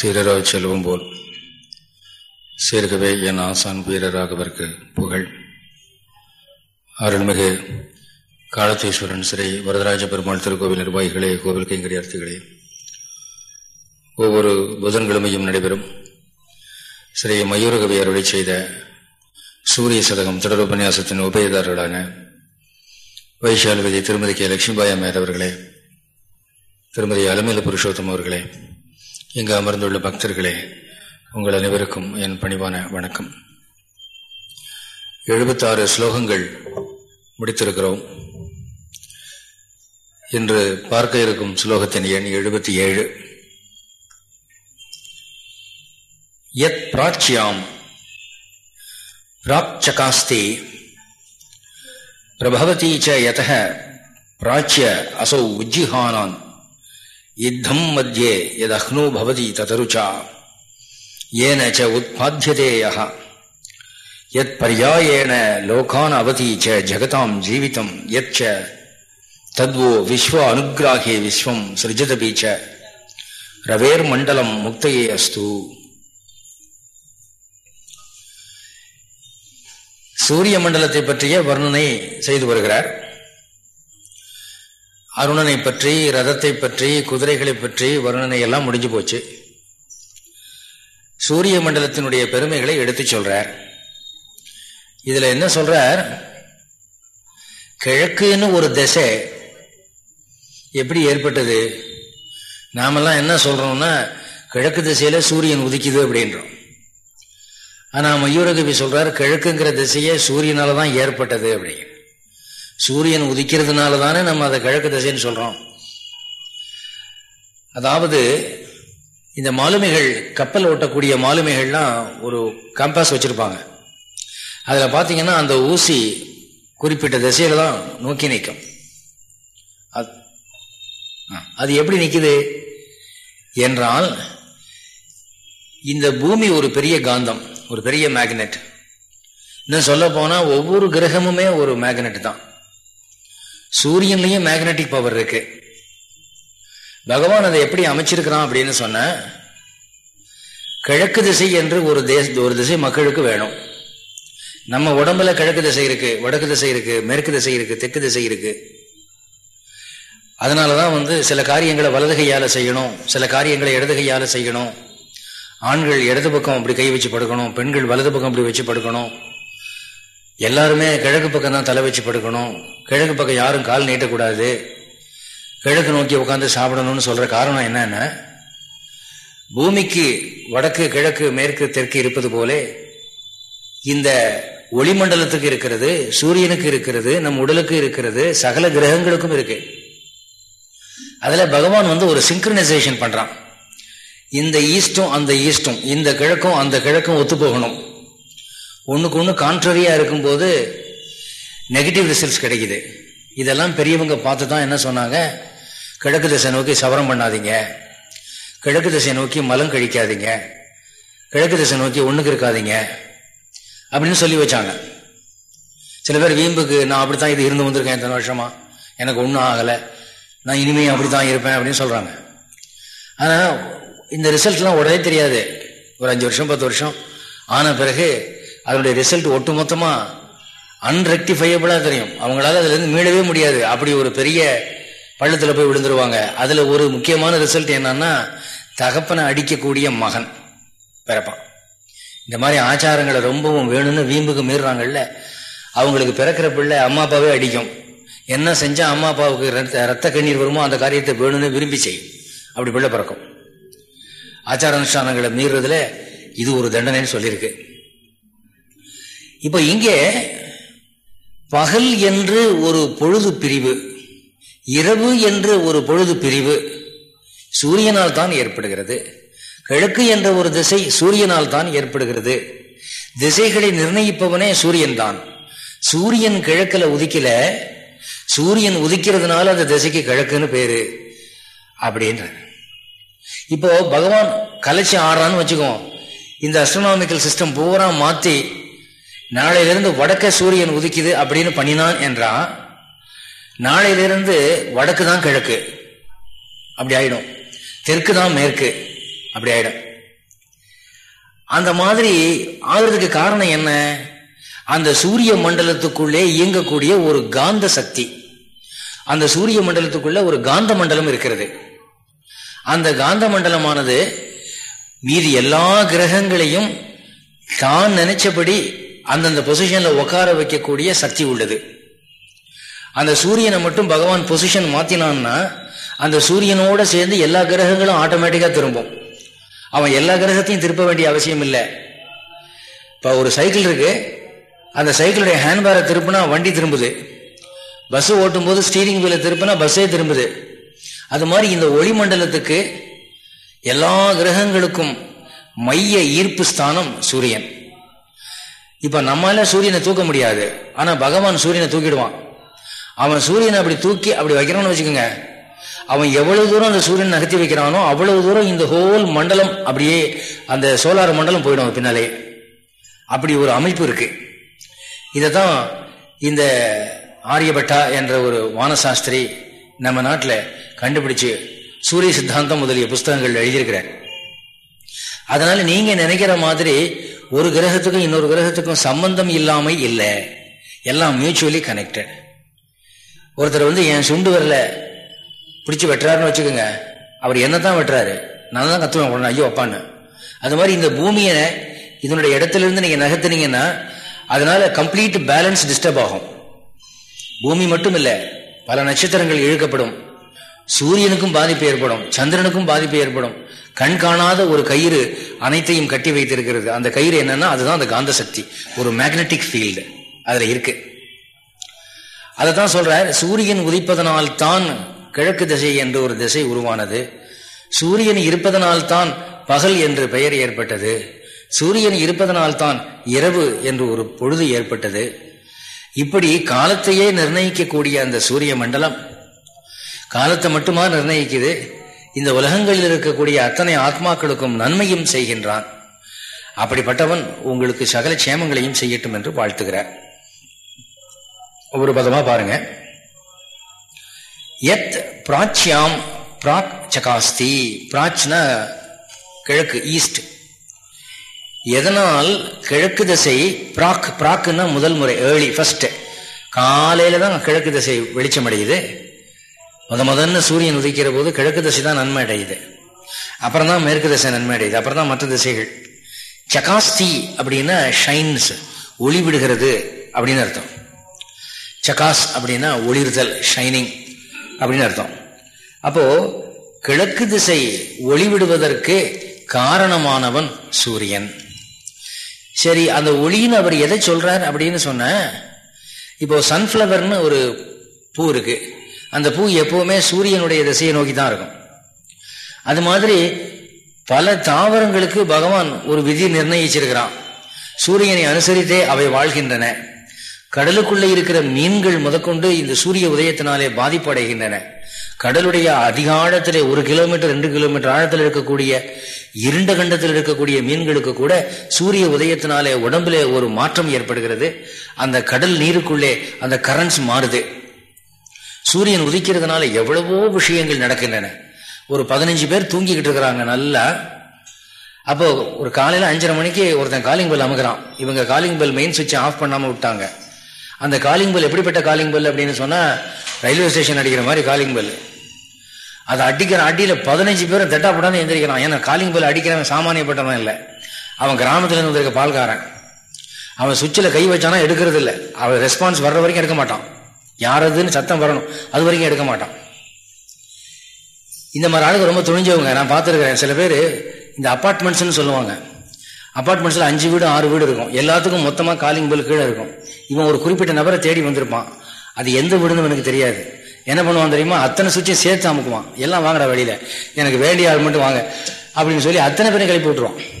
சீரராய் செல்வம் போல் சேர்கவே என் ஆசான் வீரராகவர்க்கு புகழ். அருள்மிகு காலத்தீஸ்வரன் ஸ்ரீ வரதராஜ பெருமாள் திருக்கோவில் நிர்வாகிகளே கோவில் கைங்கரியார்த்திகளே. ஒவ்வொரு புதன்கிழமையும் நடைபெறும் ஸ்ரீ மயூரகவி அருளை செய்த சூரிய சதகம் தொடர் உபன்யாசத்தின் உபயதாரர்களான வைஷால்வதி திருமதி கே. லட்சுமிபாய் அம்மையார் அவர்களே திருமதி அலமேல புருஷோத்தம் அவர்களே இங்கு அமர்ந்துள்ள பக்தர்களே உங்கள் அனைவருக்கும் என் பணிவான வணக்கம். எழுபத்தாறு ஸ்லோகங்கள் முடித்திருக்கிறோம். இன்று பார்க்க இருக்கும் ஸ்லோகத்தின் எண் எழுபத்தி ஏழு. யத் பிராச்சியாம் பிராப்சகாஸ்தி பிரபவதி ச யத பிராச்சிய அசௌ உஜ்ஜிஹானான். யுத்தம் மத்தியே எதஹ்னோ பவதி ததருச்சா. ஏன உத்பாத்தியதேயா உத்பாத்தியதே யஹ. யத் பர்யாயேன லோகான் அவதி ச ஜகதாம் ஜீவிதம். யத் தத்வோ விஸ்வ அனுகிராகே விஸ்வம் சிருஜதபி ச. ரவேர் மண்டலம் முக்தையே அஸ்து. சூரிய மண்டலத்தை பற்றிய வர்ணனை செய்து வருகிறார். அருணனை பற்றி ரதத்தை பற்றி குதிரைகளை பற்றி வருணனை எல்லாம் முடிஞ்சு போச்சு. சூரிய மண்டலத்தினுடைய பெருமைகளை எடுத்து சொல்றார். இதுல என்ன சொல்றார்? கிழக்குன்னு ஒரு திசை எப்படி ஏற்பட்டது? நாமெல்லாம் என்ன சொல்றோம்னா கிழக்கு திசையில சூரியன் உதிக்குது அப்படின்றோம். ஆனா மயூரகவி சொல்றார் கிழக்குங்கிற திசையே சூரியனால தான் ஏற்பட்டது அப்படிங்கிற சூரியன் உதிக்கிறதுனால தானே நம்ம அதை கிழக்கு திசைன்னு சொல்றோம். அதாவது இந்த மாலுமிகள் கப்பல் ஓட்டக்கூடிய மாலுமிகள்லாம் ஒரு கம்பாஸ் வச்சிருப்பாங்க. அதில் பார்த்தீங்கன்னா அந்த ஊசி குறிப்பிட்ட திசையில தான் நோக்கி நிற்கும். அது எப்படி நிற்குது என்றால் இந்த பூமி ஒரு பெரிய காந்தம் ஒரு பெரிய மேக்னெட் இன்னும் சொல்ல போனால் ஒவ்வொரு கிரகமுமே ஒரு மேக்னெட் தான். சூரியன்லயும் மேக்னட்டிக் பவர் இருக்கு. பகவான் அதை எப்படி அமைச்சிருக்கிறான் அப்படின்னு சொன்ன கிழக்கு திசை என்று ஒரு தேச ஒரு திசை மக்களுக்கு வேணும். நம்ம உடம்புல கிழக்கு திசை இருக்கு வடக்கு திசை இருக்கு மேற்கு திசை இருக்கு தெற்கு திசை இருக்கு. அதனாலதான் வந்து சில காரியங்களை வலது கையால செய்யணும் சில காரியங்களை இடது கையால செய்யணும். ஆண்கள் இடது பக்கம் அப்படி கை வச்சு படுக்கணும் பெண்கள் வலது பக்கம் அப்படி வச்சு படுக்கணும். எல்லாருமே கிழக்கு பக்கம் தான் தலை வச்சு படுக்கணும். கிழக்கு பக்கம் யாரும் கால் நீட்டக்கூடாது. கிழக்கு நோக்கி உட்காந்து சாப்பிடணும்னு சொல்ற காரணம் என்னன்னா? பூமிக்கு வடக்கு கிழக்கு மேற்கு தெற்கு இருப்பது போலே இந்த ஒளிமண்டலத்துக்கு இருக்கிறது சூரியனுக்கு இருக்கிறது நம் உடலுக்கு இருக்கிறது சகல கிரகங்களுக்கும் இருக்கு. அதுல பகவான் வந்து ஒரு சிங்க்ரனைசேஷன் பண்றான். இந்த ஈஸ்டும் அந்த ஈஸ்டும் இந்த கிழக்கும் அந்த கிழக்கும் ஒத்து போகணும் ஒன்றுக்கு ஒன்று கான்ட்ரரியாக இருக்கும்போது நெகட்டிவ் ரிசல்ட்ஸ் கிடைக்குது. இதெல்லாம் பெரியவங்க பார்த்து தான் என்ன சொன்னாங்க? கிழக்கு திசை நோக்கி சவரம் பண்ணாதீங்க. கிழக்கு திசை நோக்கி மலம் கழிக்காதீங்க. கிழக்கு திசை நோக்கி ஒன்றுக்கு இருக்காதீங்க. அப்படின்னு சொல்லி வச்சாங்க. சில பேர் வீம்புக்கு நான் அப்படித்தான் இது இருந்து வந்திருக்கேன் இத்தனை வருஷமா. எனக்கு ஒன்றும் ஆகலை. நான் இனிமையும் அப்படித்தான் இருப்பேன் அப்படின்னு சொல்றாங்க. ஆனால் இந்த ரிசல்ட்லாம் உடனே தெரியாது. ஒரு அஞ்சு வருஷம் பத்து வருஷம் ஆன பிறகு அதனுடைய ரிசல்ட் ஒட்டுமொத்தமா அன்ரெக்டிஃபையபிளா தெரியும். அவங்களால அதுல இருந்து மீளவே முடியாது. அப்படி ஒரு பெரிய பள்ளத்துல போய் விழுந்துருவாங்க. அதுல ஒரு முக்கியமான ரிசல்ட் என்னன்னா தகப்பனை அடிக்கக்கூடிய மகன் பிறப்பான். இந்த மாதிரி ஆச்சாரங்களை ரொம்பவும் வேணும்னு வீம்புக்கு மீறுறாங்கல்ல அவங்களுக்கு பிறக்கிற பிள்ளை அம்மா அப்பாவே அடிக்கும். என்ன செஞ்சா அம்மா அப்பாவுக்கு ரத்த கண்ணீர் வருமோ அந்த காரியத்தை வேணும்னு விரும்பி செய்யும். அப்படி பிள்ளை பிறக்கும். ஆச்சார அனுஷ்டானங்களை மீறுறதுல இது ஒரு தண்டனைன்னு சொல்லியிருக்கு. இப்ப இங்கே பகல் என்று ஒரு பொழுது பிரிவு இரவு என்று ஒரு பொழுது பிரிவு சூரியனால் தான் ஏற்படுகிறது. கிழக்கு என்ற ஒரு திசை சூரியனால் தான் ஏற்படுகிறது. திசைகளை நிர்ணயிப்பவனே சூரியன் தான். சூரியன் கிழக்கில் உதிக்கல சூரியன் உதிக்கிறதுனால அந்த திசைக்கு கிழக்குன்னு பேரு. அப்படின்ற இப்போ பகவான் கலைச்சி ஆடுறான்னு வச்சுக்கோ இந்த அஸ்ட்ரோனாமிக்கல் சிஸ்டம் பூரா மாற்றி நாளையிலிருந்து வடக்க சூரியன் உதிக்குது அப்படின்னு பண்ணினான் என்றான் நாளையிலிருந்து வடக்கு தான் கிழக்கு. அப்படி ஆயிடும். தெற்கு தான் மேற்கு. அப்படி ஆயிடும். அந்த மாதிரி ஆகுறதுக்கு காரணம் என்ன? அந்த சூரிய மண்டலத்துக்குள்ளே இயங்கக்கூடிய ஒரு காந்த சக்தி. அந்த சூரிய மண்டலத்துக்குள்ள ஒரு காந்த மண்டலம் இருக்கிறது. அந்த காந்த மண்டலமானது மீதி எல்லா கிரகங்களையும் தான் நினைச்சபடி அந்தந்த பொசிஷன்ல உட்கார வைக்கக்கூடிய சக்தி உள்ளது. அந்த சூரியனை மட்டும் பகவான் பொசிஷன் மாத்தினான்னா அந்த சூரியனோட சேர்ந்து எல்லா கிரகங்களும் ஆட்டோமேட்டிக்கா திரும்பும். அவன் எல்லா கிரகத்தையும் திருப்ப வேண்டிய அவசியம் இல்லை. இப்போ ஒரு சைக்கிள் இருக்கு. அந்த சைக்கிளுடைய ஹேண்ட்பேரை திருப்பினா வண்டி திரும்புது. பஸ் ஓட்டும் போது ஸ்டீரிங் வீல திருப்பினா பஸ்ஸே திரும்புது. அது மாதிரி இந்த ஒளிமண்டலத்துக்கு எல்லா கிரகங்களுக்கும் மைய ஈர்ப்பு ஸ்தானம் சூரியன். இப்ப நம்மளால சூரியனை தூக்க முடியாது. ஆனா பகவான் சூரியனை தூக்கிடுவான். அவன் சூரியனை அப்படி தூக்கி அப்படி வைக்கிறான்னு வச்சுக்கோங்க. அவன் எவ்வளவு தூரம் அந்த சூரியன் நகர்த்தி வைக்கிறானோ அவ்வளவு தூரம் இந்த ஹோல் மண்டலம் அப்படியே அந்த சோலார் மண்டலம் போயிடும் பின்னாலே. அப்படி ஒரு அமைப்பு இருக்கு. இதைத்தான் இந்த ஆரியபட்டா என்ற ஒரு வானசாஸ்திரி நம்ம நாட்டில் கண்டுபிடிச்சு சூரிய சித்தாந்தம் முதலிய புஸ்தகங்கள் எழுதியிருக்கிறார். அதனால நீங்க நினைக்கிற மாதிரி ஒரு கிரகத்துக்கும் இன்னொரு கிரகத்துக்கும் சம்பந்தம் இல்லாம இல்லை. எல்லாம் மியூச்சுவலி கனெக்டட் ஒருத்தர் வந்து என் சுண்டு வரல பிடிச்சி வெட்டுறாருன்னு வச்சுக்கோங்க. அவர் என்ன தான் வெட்டுறாரு? நான் தான் கத்துவேன் உடனே ஐயோ அப்பான்னு. அது மாதிரி இந்த பூமியை இதனுடைய இடத்துல இருந்து நீங்க நகர்த்துனீங்கன்னா அதனால கம்ப்ளீட் பேலன்ஸ் டிஸ்டர்ப் ஆகும். பூமி மட்டும் இல்லை பல நட்சத்திரங்கள் இழுக்கப்படும். சூரியனுக்கும் பாதிப்பு ஏற்படும் சந்திரனுக்கும் பாதிப்பு ஏற்படும். கண் காணாத ஒரு கயிறு அனைத்தையும் கட்டி வைத்திருக்கிறது. அந்த கயிறு என்னன்னா அதுதான் அந்த காந்த சக்தி. ஒரு மேக்னெட்டிக் ஃபீல்டு அதுல இருக்கு. அதை தான் சொல்றார் சூரியன் உதிப்பதனால் தான் கிழக்கு திசை என்று ஒரு திசை உருவானது. சூரியன் இருப்பதனால் தான் பகல் என்று பெயர் ஏற்பட்டது. சூரியன் இருப்பதனால் தான் இரவு என்று ஒரு பொழுது ஏற்பட்டது. இப்படி காலத்தையே நிர்ணயிக்கக்கூடிய அந்த சூரிய மண்டலம். காலத்தை மட்டுமா நிர்ணயிக்குது? இந்த உலகங்களில் இருக்கக்கூடிய அத்தனை ஆத்மாக்களுக்கும் நன்மையும் செய்கின்றான். அப்படிப்பட்டவன் உங்களுக்கு சகல சேமங்களையும் செய்யட்டும் என்று வாழ்த்துகிறார். ஒவ்வொரு பதமா பாருங்க. எத் பிராச்சியாம் பிராக் சகாஸ்தி. பிராச்னா கிழக்கு ஈஸ்ட். எதனால் கிழக்கு திசை பிராக் பிராக்குன்னா முதல் முறை ஏர்லி ஃபர்ஸ்ட் காலையில தான் கிழக்கு திசை வெளிச்சம் அடையுது முத முதன்னு சூரியன் உதிக்கிற போது கிழக்கு திசை தான் நன்மை அடையுது. அப்புறம் தான் மேற்கு திசை நன்மை அடையுது. அப்புறம் தான் மற்ற திசைகள். சகாஸ்தி அப்படின்னா ஷைன்ஸ் ஒளி விடுகிறது அப்படின்னு அர்த்தம். சகாஸ் அப்படின்னா ஒளிர்தல் ஷைனிங் அப்படின்னு அர்த்தம். அப்போ கிழக்கு திசை ஒளிவிடுவதற்கு காரணமானவன் சூரியன். சரி அந்த ஒளின்னு அவர் எதை சொல்றார் அப்படின்னு சொன்ன இப்போ சன்ஃப்ளவர்னு ஒரு பூ இருக்கு. அந்த பூ எப்பவுமே சூரியனுடைய திசையை நோக்கி தான் இருக்கும். அது மாதிரி பல தாவரங்களுக்கு பகவான் ஒரு விதி நிர்ணயிச்சிருக்கிறான். சூரியனை அனுசரித்தே அவை வாழ்கின்றன. கடலுக்குள்ளே இருக்கிற மீன்கள் முதற்கொண்டு இந்த சூரிய உதயத்தினாலே பாதிப்படைகின்றன. கடலுடைய அதிக ஆழத்திலே ஒரு கிலோமீட்டர் ரெண்டு கிலோமீட்டர் ஆழத்தில் இருக்கக்கூடிய இருண்ட கண்டத்தில் இருக்கக்கூடிய மீன்களுக்கு கூட சூரிய உதயத்தினாலே உடம்புல ஒரு மாற்றம் ஏற்படுகிறது. அந்த கடல் நீருக்குள்ளே அந்த கரண்ட்ஸ் மாறுது. சூரியன் உதிக்கிறதுனால எவ்வளவோ விஷயங்கள் நடக்கின்றன. ஒரு பதினஞ்சு பேர் தூங்கிக்கிட்டு இருக்கிறாங்க நல்லா. அப்போ ஒரு காலையில அஞ்சரை மணிக்கு ஒருத்தன் காலிங் பெல் அமுகிறான் இவங்க காலிங் பெல் மெயின் சுவிட்சை ஆஃப் பண்ணாம விட்டாங்க. அந்த காலிங் பெல் எப்படிப்பட்ட காலிங் பெல் அப்படின்னு சொன்னா ரயில்வே ஸ்டேஷன் அடிக்கிற மாதிரி காலிங் பெல் அதை அடிக்கிற அடியில பதினஞ்சு பேரும் தட்டா எந்திரிக்கிறான். ஏன்னா காலிங் பெல் அடிக்கிறவன் சாமானியப்பட்டவன் இல்லை. அவன் கிராமத்துலேருந்து வந்திருக்க பால்காரன். அவன் சுவிட்சில் கை வச்சானா எடுக்கிறது இல்லை அவன் ரெஸ்பான்ஸ் வர்ற வரைக்கும் எடுக்க மாட்டான். யாரதுன்னு சத்தம் வரணும். அது வரைக்கும் எடுக்க மாட்டான். இந்த மாதிரி ஆளுக்கு ரொம்ப துணிஞ்சவங்க. நான் பார்த்துருக்கிறேன். சில பேர் இந்த அப்பார்ட்மெண்ட்ஸ்னு சொல்லுவாங்க. அப்பார்ட்மெண்ட்ஸில் அஞ்சு வீடு ஆறு வீடு இருக்கும். எல்லாத்துக்கும் மொத்தமாக காலிங் பெல் கீழே இருக்கும். இவன் ஒரு குறிப்பிட்ட நபரை தேடி வந்திருப்பான். அது எந்த வீடுன்னு எனக்கு தெரியாது. என்ன பண்ணுவான் தெரியுமா? அத்தனை சுவிட்சையும் சேர்த்து அமுக்குவான். எல்லாம் வாங்கடா வெளியில் எனக்கு வேண்டிய ஆள் மட்டும் வாங்க. அப்படின்னு சொல்லி அத்தனை பேரும் கிளப்பி விட்டுருவான்.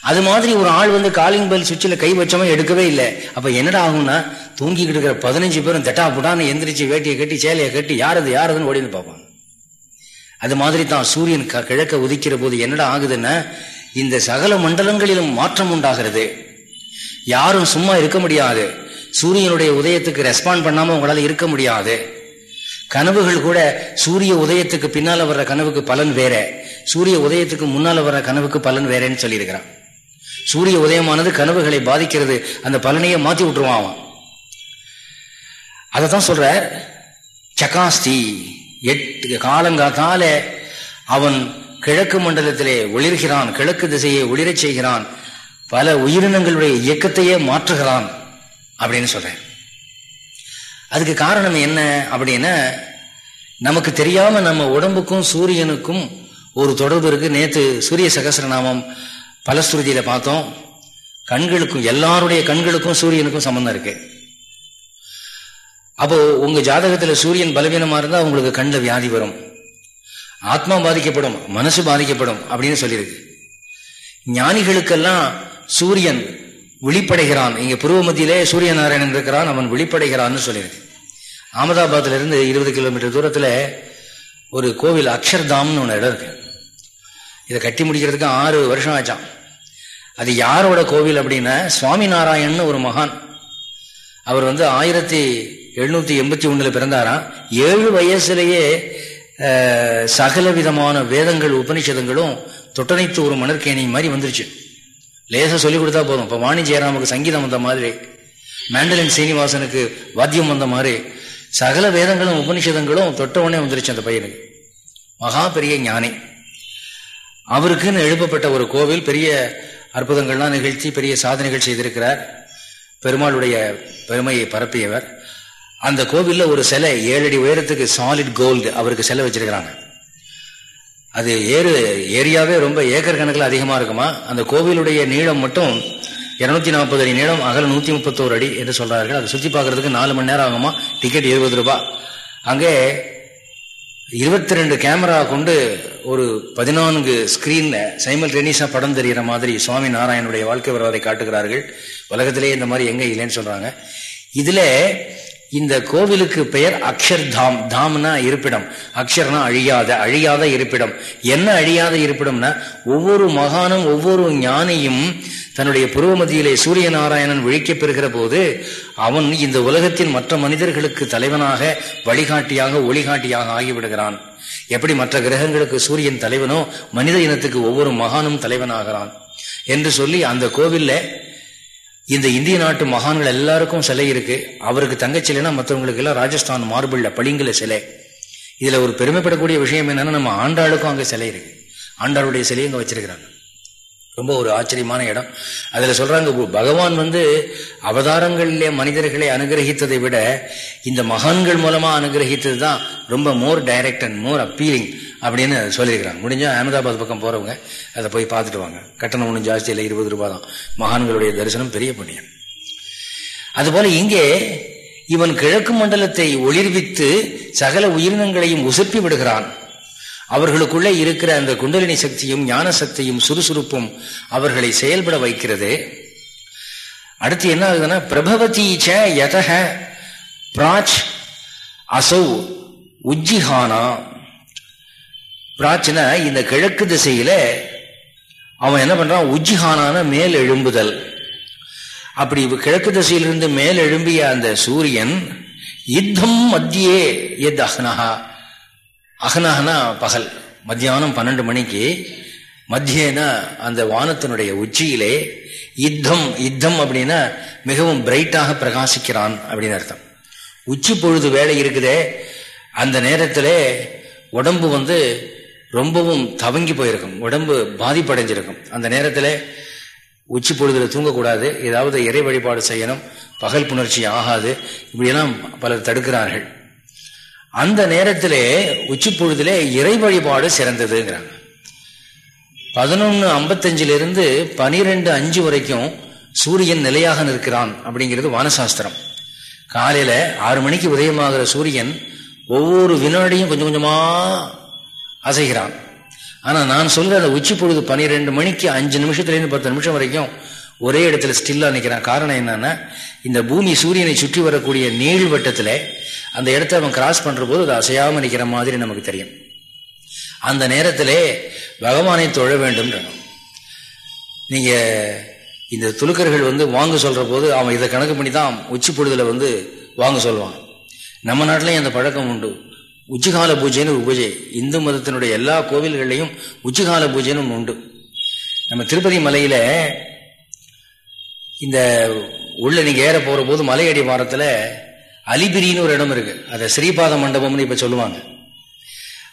அது மாதிரி ஒரு ஆள் வந்து காலிங் பெல் சுவிட்சில் கை வச்சவன் எடுக்கவே இல்லை. அப்போ என்னடா ஆகும்னா தூங்கிக்கிட்டு இருக்கிற பதினஞ்சு பேரும் தட்டா புட்டான்னு எந்திரிச்சு வேட்டியை கட்டி சேலையை கட்டி யார் அது யாரதுன்னு ஓடின்னு பார்ப்பான் அது மாதிரி தான் சூரியன் க கிழக்க உதிக்கிற போது என்னடா ஆகுதுன்னா இந்த சகல மண்டலங்களிலும் மாற்றம் உண்டாகிறது. யாரும் சும்மா இருக்க முடியாது. சூரியனுடைய உதயத்துக்கு ரெஸ்பாண்ட் பண்ணாம உங்களால இருக்க முடியாது. கனவுகள் கூட சூரிய உதயத்துக்கு பின்னால வர்ற கனவுக்கு பலன் வேற. சூரிய உதயத்துக்கு முன்னால வர்ற கனவுக்கு பலன் வேறேன்னு சொல்லியிருக்கிறான். சூரிய உதயமானது கனவுகளை பாதிக்கிறது அந்த பலனையே மாத்தி விட்டுருவான் அவன். அதை தான் சொல்ற சகாஸ்தி எட்டு காலங்காத்தால அவன் கிழக்கு மண்டலத்திலே ஒளிர்கிறான் கிழக்கு திசையை ஒளிரச் செய்கிறான் பல உயிரினங்களுடைய இயக்கத்தையே மாற்றுகிறான் அப்படின்னு சொல்றேன் அதுக்கு காரணம் என்ன அப்படின்னா நமக்கு தெரியாம நம்ம உடம்புக்கும் சூரியனுக்கும் ஒரு தொடர்பு இருக்கு. நேத்து சூரிய சகசரநாமம் பலஸ்ருதியில பார்த்தோம். கண்களுக்கும் எல்லாருடைய கண்களுக்கும் சூரியனுக்கும் சம்பந்தம் இருக்கு. அப்போ உங்க ஜாதகத்துல சூரியன் பலவீனமா இருந்தா உங்களுக்கு கண்ணில் வியாதி வரும். ஆத்மா பாதிக்கப்படும் மனசு பாதிக்கப்படும் அப்படின்னு சொல்லியிருக்கு. ஞானிகளுக்கெல்லாம் சூரியன் விழிப்படைகிறான். இங்க புருவ மத்தியிலே சூரிய நாராயணன் இருக்கிறான் அவன் விழிப்படைகிறான்னு சொல்லியிருக்கு. அகமதாபாத்ல இருந்து இருபது கிலோமீட்டர் தூரத்துல ஒரு கோவில் அக்ஷர்தாம்னு ஒன்று இடம் இருக்கு. இதை கட்டி முடிக்கிறதுக்கு ஆறு வருஷம் ஆச்சான் அது யாரோட கோவில் அப்படின்னா சுவாமி நாராயண்னு ஒரு மகான். அவர் வந்து ஆயிரத்தி எழுநூத்தி எண்பத்தி ஒண்ணுல பிறந்தாராம். ஏழு வயசுலேயே சகல விதமான வேதங்கள் உபனிஷதங்களும் தொட்டனைத்து ஒரு மணற்கேணி மாதிரி வந்துருச்சு. லேசாக சொல்லி கொடுத்தா போதும். இப்போ வாணி ஜெயராமுக்கு சங்கீதம் வந்த மாதிரி மேண்டலின் சீனிவாசனுக்கு வாத்தியம் வந்த மாதிரி சகல வேதங்களும் உபனிஷதங்களும் தொட்ட உடனே வந்துருச்சு அந்த பையனுக்கு. மகா பெரிய ஞானி. அவருக்குன்னு எழுப்பப்பட்ட ஒரு கோவில் பெரிய அற்புதங்கள்லாம் நிகழ்ச்சி பெரிய சாதனைகள் செய்திருக்கிறார். பெருமாளுடைய பெருமையை பரப்பியவர். அந்த கோவில்ல ஒரு சிலை ஏழு அடி உயரத்துக்கு சாலிட் கோல்டு அவருக்கு சிலை வச்சிருக்கிறாங்க. அது ஏறு ஏரியாவே ரொம்ப ஏக்கர் கணக்கில் அதிகமா இருக்குமா? அந்த கோவிலுடைய நீளம் மட்டும் இருநூத்தி நாற்பது அடி நீளம் அகல நூத்தி முப்பத்தோரு அடி என்று சொல்றார்கள். அதை சுத்தி பார்க்கறதுக்கு நாலு மணி நேரம் ஆகுமா? டிக்கெட் இருபது ரூபா. அங்கே இருபத்தி ரெண்டு கேமரா கொண்டு ஒரு பதினான்கு ஸ்கிரீன்ல சைமல் டெனிஸா படம் தெரிகிற மாதிரி சுவாமி நாராயணனுடைய வாழ்க்கை வரலாறை காட்டுகிறார்கள். உலகத்திலேயே இந்த மாதிரி எங்க இல்லைன்னு சொல்றாங்க. இதுல இந்த கோவிலுக்கு பெயர் அக்ஷர் தாம். தாம்னா இருப்பிடம். அக்ஷர்னா அழியாத அழியாத இருப்பிடம். என்ன அழியாத இருப்பிடம்னா ஒவ்வொரு மகானும் ஒவ்வொரு ஞானியும் தன்னுடைய புருவமதியிலே சூரிய நாராயணன் விழிக்கப்பெறுகிற போது அவன் இந்த உலகத்தின் மற்ற மனிதர்களுக்கு தலைவனாக வழிகாட்டியாக ஒளிகாட்டியாக ஆகிவிடுகிறான். எப்படி மற்ற கிரகங்களுக்கு சூரியன் தலைவனோ மனித இனத்துக்கு ஒவ்வொரு மகானும் தலைவனாகிறான். என்று சொல்லி அந்த கோவில்ல இந்த இந்திய நாட்டு மகான்கள் எல்லாருக்கும் சிலை இருக்கு. அவருக்கு தங்கச்சிலைனா மற்றவங்களுக்கு எல்லாம் ராஜஸ்தான் மார்பிள்ல பளிங்குல சிலை. இதுல ஒரு பெருமைப்படக்கூடிய விஷயம் என்னன்னா நம்ம ஆண்டாளுக்கும் அங்க சிலை இருக்கு. ஆண்டாளுடைய சிலையும் அங்க வச்சிருக்கிறாங்க. ரொம்ப ஒரு ஆச்சரியமான இடம். அதுல சொல்றாங்க பகவான் வந்து அவதாரங்களிலே மனிதர்களை அனுகிரகித்ததை விட இந்த மகான்கள் மூலமா அனுகிரகித்தது தான் ரொம்ப more direct and more appealing அப்படின்னு சொல்லியிருக்கிறாங்க. முடிஞ்சா அகமதாபாத் பக்கம் போறவங்க அதை போய் பார்த்துட்டு வாங்க. கட்டணம் ஒன்றும் ஜாஸ்தி இல்லை இருபது ரூபா தான். மகான்களுடைய தரிசனம் பெரிய புண்ணியம். அதுபோல இங்கே இவன் கிழக்கு மண்டலத்தை ஒளிர்வித்து சகல உயிரினங்களையும் உசுப்பி விடுகிறான். அவர்களுக்குள்ளே இருக்கிற அந்த குண்டலினி சக்தியும் ஞான சக்தியும் சுறுசுறுப்பும் அவர்களை செயல்பட வைக்கிறது. அடுத்து என்ன ஆகுதுன்னா பிரபவதி யதக பிராச் அசௌ உஜ்ஜிஹானா. பிராச்சினா இந்த கிழக்கு திசையில அவன் என்ன பண்றான்? உஜ்ஜிஹானான மேல் எழும்புதல். அப்படி கிழக்கு திசையிலிருந்து மேல் எழும்பிய அந்த சூரியன் யுத்தம் மத்தியே எத் அஹ்னஹா அகனாகனா பகல். மத்தியானம் பன்னெண்டு மணிக்கு மத்தியனா அந்த வானத்தினுடைய உச்சியிலே யுத்தம் யுத்தம் அப்படின்னா மிகவும் பிரைட்டாக பிரகாசிக்கிறான் அப்படின்னு அர்த்தம். உச்சி பொழுது வேலை இருக்குதே அந்த நேரத்தில் உடம்பு வந்து ரொம்பவும் தவங்கி போயிருக்கும் உடம்பு பாதிப்படைஞ்சிருக்கும். அந்த நேரத்தில் உச்சி பொழுதுல தூங்கக்கூடாது ஏதாவது இறை வழிபாடு செய்யணும் பகல் புணர்ச்சி ஆகாது இப்படியெல்லாம் பலர் தடுக்கிறார்கள். அந்த நேரத்திலே உச்சி பொழுதிலே இறை வழிபாடு சிறந்ததுங்கிறாங்க. பதினொன்னு ஐம்பத்தஞ்சிலிருந்து பனிரெண்டு அஞ்சு வரைக்கும் சூரியன் நிலையாக நிற்கிறான் அப்படிங்கிறது வானசாஸ்திரம். காலையில் ஆறு மணிக்கு உதயமாகிற சூரியன் ஒவ்வொரு வினாடியும் கொஞ்சம் கொஞ்சமாக அசைகிறான். ஆனால் நான் சொல்கிற அந்த உச்சி பொழுது பனிரெண்டு மணிக்கு அஞ்சு நிமிஷத்துலேருந்து பத்து நிமிஷம் வரைக்கும் ஒரே இடத்துல ஸ்டில்லா நிற்கிறான் காரணம் என்னன்னா இந்த பூமி சூரியனை சுற்றி வரக்கூடிய நீள்வட்டத்துல அந்த இடத்த அவன் கிராஸ் பண்ணுறபோது போது அது அசையாமல் நிற்கிற மாதிரி நமக்கு தெரியும். அந்த நேரத்திலே பகவானை தொழ வேண்டும் நீங்கள் இந்த துலுக்கர்கள் வந்து வாங்க சொல்கிற போது அவன் இதை கணக்கு பண்ணி தான் உச்சி பொழுதுல வந்து வாங்க சொல்லுவான் நம்ம நாட்டிலையும் அந்த பழக்கம் உண்டு. உச்சிகால பூஜைன்னு ஒரு பூஜை. இந்து மதத்தினுடைய எல்லா கோவில்கள்லையும் உச்சிகால பூஜைன்னு உண்டு. நம்ம திருப்பதி மலையில் இந்த உள்ள நீங்க ஏற போற போது மலையடி வாரத்துல அலிபிரின்னு ஒரு இடம் இருக்கு. அதை ஸ்ரீபாத மண்டபம்னு இப்ப சொல்லுவாங்க.